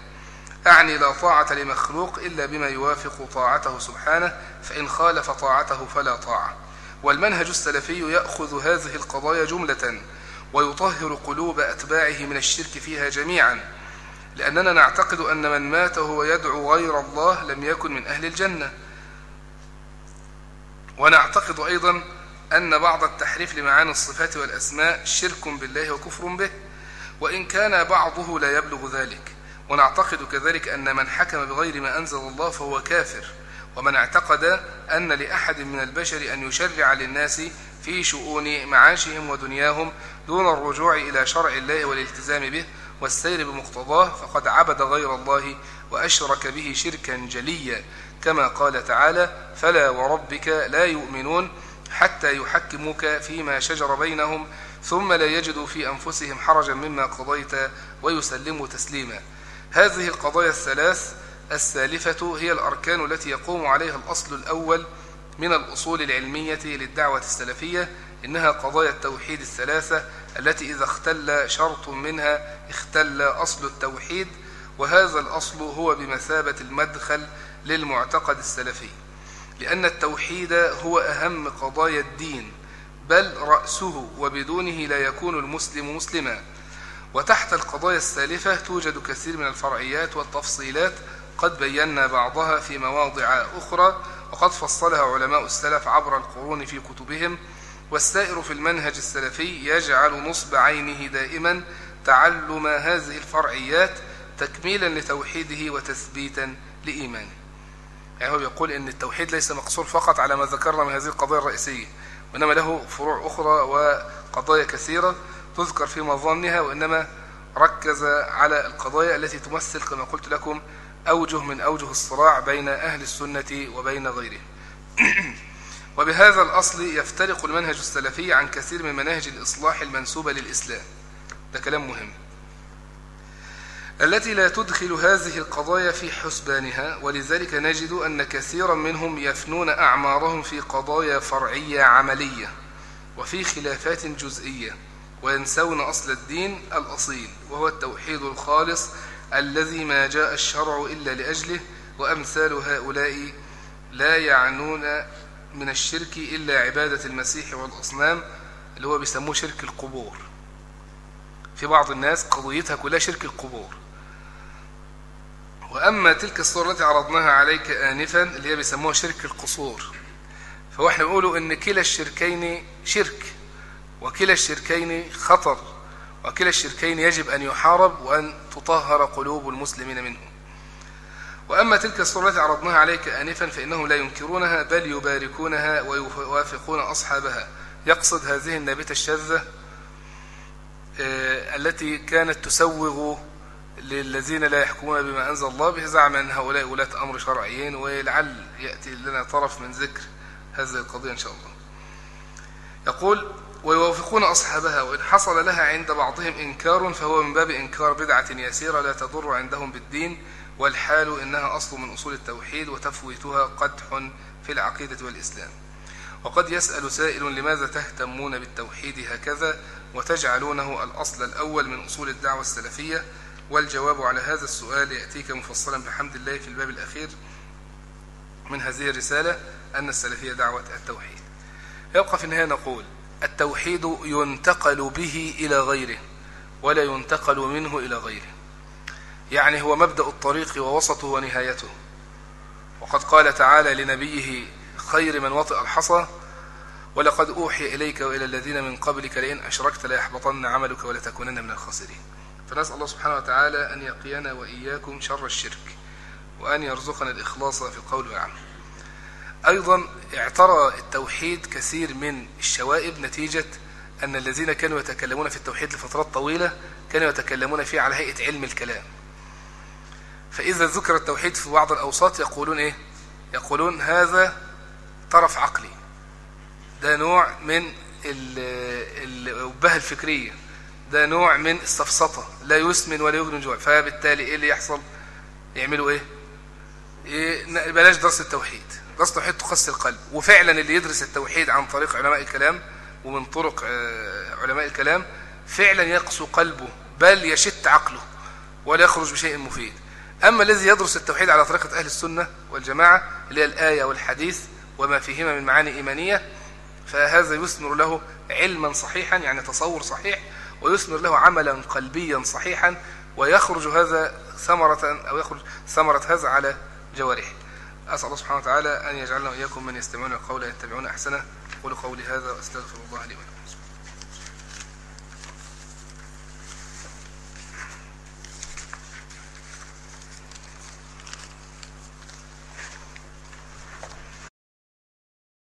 أعني لا طاعة لمخلوق إلا بما يوافق طاعته سبحانه فإن خالف طاعته فلا طاعة. والمنهج السلفي يأخذ هذه القضايا جملة ويطهر قلوب أتباعه من الشرك فيها جميعا لأننا نعتقد أن من مات وهو يدعو غير الله لم يكن من أهل الجنة. ونعتقد أيضا أن بعض التحريف لمعاني الصفات والأسماء شرك بالله وكفر به. وإن كان بعضه لا يبلغ ذلك. ونعتقد كذلك أن من حكم بغير ما أنزل الله فهو كافر. ومن اعتقد أن لأحد من البشر أن يشرع للناس في شؤون معاشهم ودنياهم دون الرجوع إلى شرع الله والالتزام به والسير بمقتضاه فقد عبد غير الله وأشرك به شركا جليا. كما قال تعالى فلا وربك لا يؤمنون حتى يحكموك فيما شجر بينهم ثم لا يجدوا في أنفسهم حرجا مما قضيت ويسلموا تسليما. هذه القضايا الثلاث السالفة هي الأركان التي يقوم عليها الأصل الأول من الأصول العلمية للدعوة السلفية إنها قضايا التوحيد الثلاثة التي إذا اختل شرط منها اختل أصل التوحيد وهذا الأصل هو بمثابة المدخل للمعتقد السلفي. لأن التوحيد هو أهم قضايا الدين بل رأسه وبدونه لا يكون المسلم مسلما. وتحت القضايا السالفة توجد كثير من الفرعيات والتفصيلات قد بينا بعضها في مواضع أخرى وقد فصلها علماء السلف عبر القرون في كتبهم. والسائر في المنهج السلفي يجعل نصب عينه دائما تعلم هذه الفرعيات تكميلا لتوحيده وتثبيتا لإيمانه. يعني هو بيقول إن التوحيد ليس مقصور فقط على ما ذكرنا من هذه القضايا الرئيسية. وإنما له فروع أخرى وقضايا كثيرة تذكر في مظانها وإنما ركز على القضايا التي تمثل كما قلت لكم أوجه من أوجه الصراع بين أهل السنة وبين غيرهم وبهذا الأصل يفترق المنهج السلفي عن كثير من مناهج الإصلاح المنسوبة للإسلام. ده كلام مهم. التي لا تدخل هذه القضايا في حسبانها ولذلك نجد أن كثيرا منهم يفنون أعمارهم في قضايا فرعية عملية وفي خلافات جزئية وينسون أصل الدين الأصيل وهو التوحيد الخالص الذي ما جاء الشرع إلا لأجله وأمثال هؤلاء لا يعنون من الشرك إلا عبادة المسيح والأصنام اللي هو بيسموه شرك القبور. في بعض الناس قضيتها كلها شرك القبور. وأما تلك الصورة التي عرضناها عليك آنفا اللي هي بيسموها شرك القصور. فهو إحنا بنقولوا إن كلا الشركين شرك وكلا الشركين خطر وكلا الشركين يجب أن يحارب وأن تطهر قلوب المسلمين منه. وأما تلك الصورة التي عرضناها عليك آنفا فإنهم لا ينكرونها بل يباركونها ويوافقون أصحابها. يقصد هذه النابتة الشاذة آه، التي كانت تسوغ للذين لا يحكمون بما أنزل الله به زعم أن هؤلاء ولاة أمر شرعيين ولعل يأتي لنا طرف من ذكر هذه القضية إن شاء الله. يقول ويوافقون أصحابها وإن حصل لها عند بعضهم إنكار فهو من باب إنكار بدعة يسيرة لا تضر عندهم بالدين والحال إنها أصل من أصول التوحيد وتفويتها قدح في العقيدة والإسلام. وقد يسأل سائل لماذا تهتمون بالتوحيد هكذا وتجعلونه الأصل الأول من أصول الدعوة السلفية والجواب على هذا السؤال يأتيك مفصلا بحمد الله في الباب الأخير من هذه الرسالة أن السلفية دعوة التوحيد. يبقى في النهاية نقول التوحيد ينتقل به إلى غيره ولا ينتقل منه إلى غيره. يعني هو مبدأ الطريق ووسطه ونهايته. وقد قال تعالى لنبيه خير من وطئ الحصى ولقد أوحي إليك وإلى الذين من قبلك لئن أشركت ليحبطن عملك ولتكونن من الخاسرين. فنسأل الله سبحانه وتعالى أن يقينا وإياكم شر الشرك وأن يرزقنا الإخلاص في القول والعمل أيضا اعترى التوحيد كثير من الشوائب نتيجة أن الذين كانوا يتكلمون في التوحيد لفترات طويلة كانوا يتكلمون فيه على هيئة علم الكلام. فإذا ذكر التوحيد في بعض الأوساط يقولون إيه؟ يقولون هذا طرف عقلي. ده نوع من الأبهة الفكرية. ده نوع من السفسطة لا يسمن ولا يغني جوع. فبالتالي إيه اللي يحصل؟ يعملوا إيه, إيه؟ بلاش درس التوحيد. درس التوحيد تقسي القلب. وفعلا اللي يدرس التوحيد عن طريق علماء الكلام ومن طرق آه، علماء الكلام فعلا يقسو قلبه بل يشت عقله ولا يخرج بشيء مفيد. أما الذي يدرس التوحيد على طريقة أهل السنة والجماعة اللي هي الآية والحديث وما فيهما من معاني إيمانية فهذا يثمر له علما صحيحا يعني تصور صحيح ويثمر له عملا قلبيا صحيحا ويخرج هذا ثمرة أو يخرج ثمرة هذا على جوارحه. أسأل الله سبحانه وتعالى أن يجعلنا وإياكم من يستمعون القول يتبعون أحسنه. قولوا قولي هذا وأستغفر الله لي ولكم.